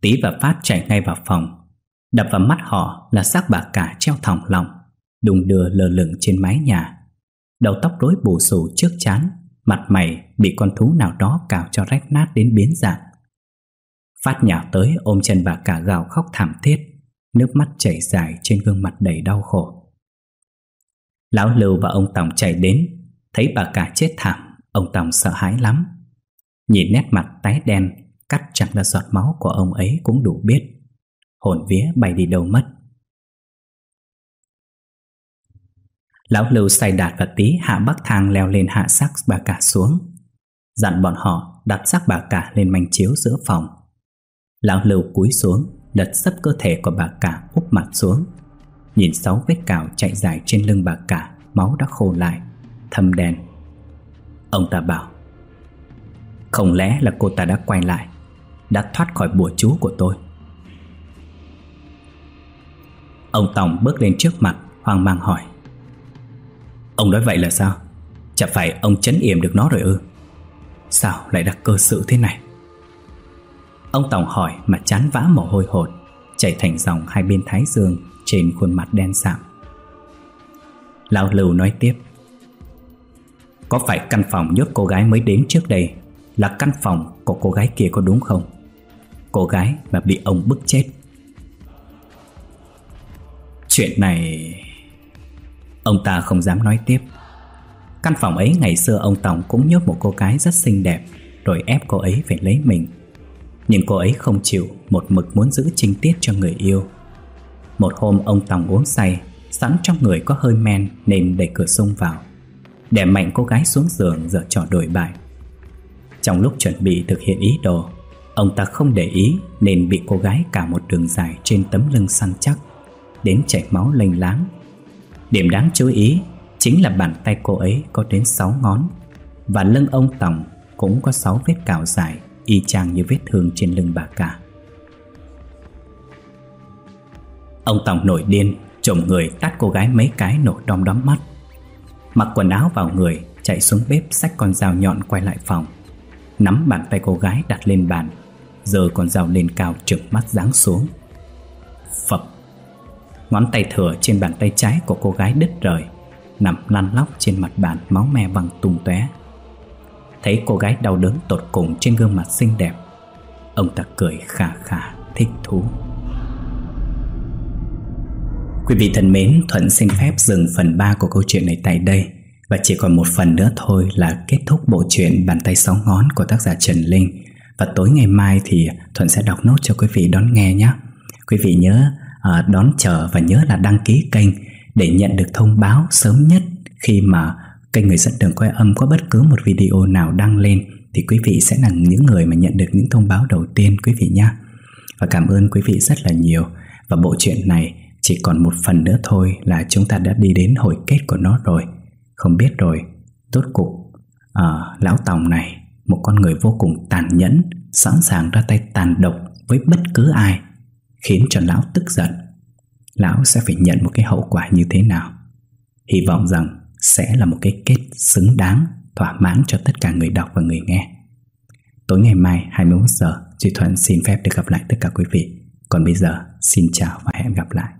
Tí và Phát chạy ngay vào phòng. Đập vào mắt họ là xác bà cả treo thòng lòng, Đùng đưa lờ lửng trên mái nhà. Đầu tóc rối bù xù trước chán, Mặt mày bị con thú nào đó cào cho rách nát đến biến dạng. Phát nhào tới ôm chân bà cả gào khóc thảm thiết, Nước mắt chảy dài trên gương mặt đầy đau khổ. Lão Lưu và ông Tòng chạy đến. Thấy bà cả chết thảm, Ông Tòng sợ hãi lắm. Nhìn nét mặt tái đen, Cắt chẳng là giọt máu của ông ấy cũng đủ biết. Hồn vía bay đi đâu mất. Lão Lưu say đạt và tí hạ bắc thang leo lên hạ xác bà cả xuống. Dặn bọn họ đặt xác bà cả lên manh chiếu giữa phòng. Lão Lưu cúi xuống, Lật sấp cơ thể của bà cả úp mặt xuống. Nhìn sáu vết cào chạy dài trên lưng bà cả, Máu đã khô lại, Thâm đen. Ông ta bảo, Không lẽ là cô ta đã quay lại, Đã thoát khỏi bùa chú của tôi? Ông Tòng bước lên trước mặt, Hoang mang hỏi, Ông nói vậy là sao? Chả phải ông chấn yểm được nó rồi ư? Sao lại đặt cơ sự thế này? Ông Tòng hỏi mà chán vã mồ hôi hột, Chảy thành dòng hai bên thái dương trên khuôn mặt đen sạm. Lão Lưu nói tiếp, Có phải căn phòng nhốt cô gái mới đến trước đây Là căn phòng của cô gái kia có đúng không? Cô gái mà bị ông bức chết. Chuyện này, Ông ta không dám nói tiếp. Căn phòng ấy ngày xưa ông tổng cũng nhốt một cô gái rất xinh đẹp, Rồi ép cô ấy phải lấy mình. Nhưng cô ấy không chịu Một mực muốn giữ trinh tiết cho người yêu. Một hôm ông Tòng uống say, Sẵn trong người có hơi men Nên đẩy cửa sông vào. Để mạnh cô gái xuống giường giờ trò đổi bại. Trong lúc chuẩn bị thực hiện ý đồ, Ông ta không để ý Nên bị cô gái cả một đường dài Trên tấm lưng săn chắc, Đến chảy máu lênh láng. Điểm đáng chú ý Chính là bàn tay cô ấy có đến 6 ngón Và lưng ông Tòng Cũng có 6 vết cào dài Y chang như vết thương trên lưng bà cả. Ông Tòng nổi điên, Trộm người tát cô gái mấy cái nổ đom đóm mắt. Mặc quần áo vào người, Chạy xuống bếp xách con dao nhọn quay lại phòng. Nắm bàn tay cô gái đặt lên bàn Giờ con dao lên cao trực mắt giáng xuống. Phập! Ngón tay thừa trên bàn tay trái của cô gái đứt rời, Nằm lăn lóc trên mặt bàn máu me văng tung tóe. Thấy cô gái đau đớn tột cùng trên gương mặt xinh đẹp, Ông ta cười khà khà thích thú. Quý vị thân mến, Thuận xin phép dừng phần 3 của câu chuyện này tại đây Và chỉ còn một phần nữa thôi là kết thúc bộ truyện Bàn tay sáu ngón của tác giả Trần Linh Và tối ngày mai thì Thuận sẽ đọc nốt cho quý vị đón nghe nhé Quý vị nhớ à, đón chờ và nhớ là đăng ký kênh để nhận được thông báo sớm nhất khi mà kênh người dẫn đường quay âm có bất cứ một video nào đăng lên thì quý vị sẽ là những người mà nhận được những thông báo đầu tiên quý vị nhé. Và cảm ơn quý vị rất là nhiều. Và bộ truyện này chỉ còn một phần nữa thôi là chúng ta đã đi đến hồi kết của nó rồi. Không biết rồi, tốt cục à, lão tòng này, một con người vô cùng tàn nhẫn, sẵn sàng ra tay tàn độc với bất cứ ai khiến cho lão tức giận. Lão sẽ phải nhận một cái hậu quả như thế nào? Hy vọng rằng sẽ là một cái kết xứng đáng, thỏa mãn cho tất cả người đọc và người nghe. Tối ngày mai 21 giờ, Duy Thuận xin phép được gặp lại tất cả quý vị. Còn bây giờ, xin chào và hẹn gặp lại.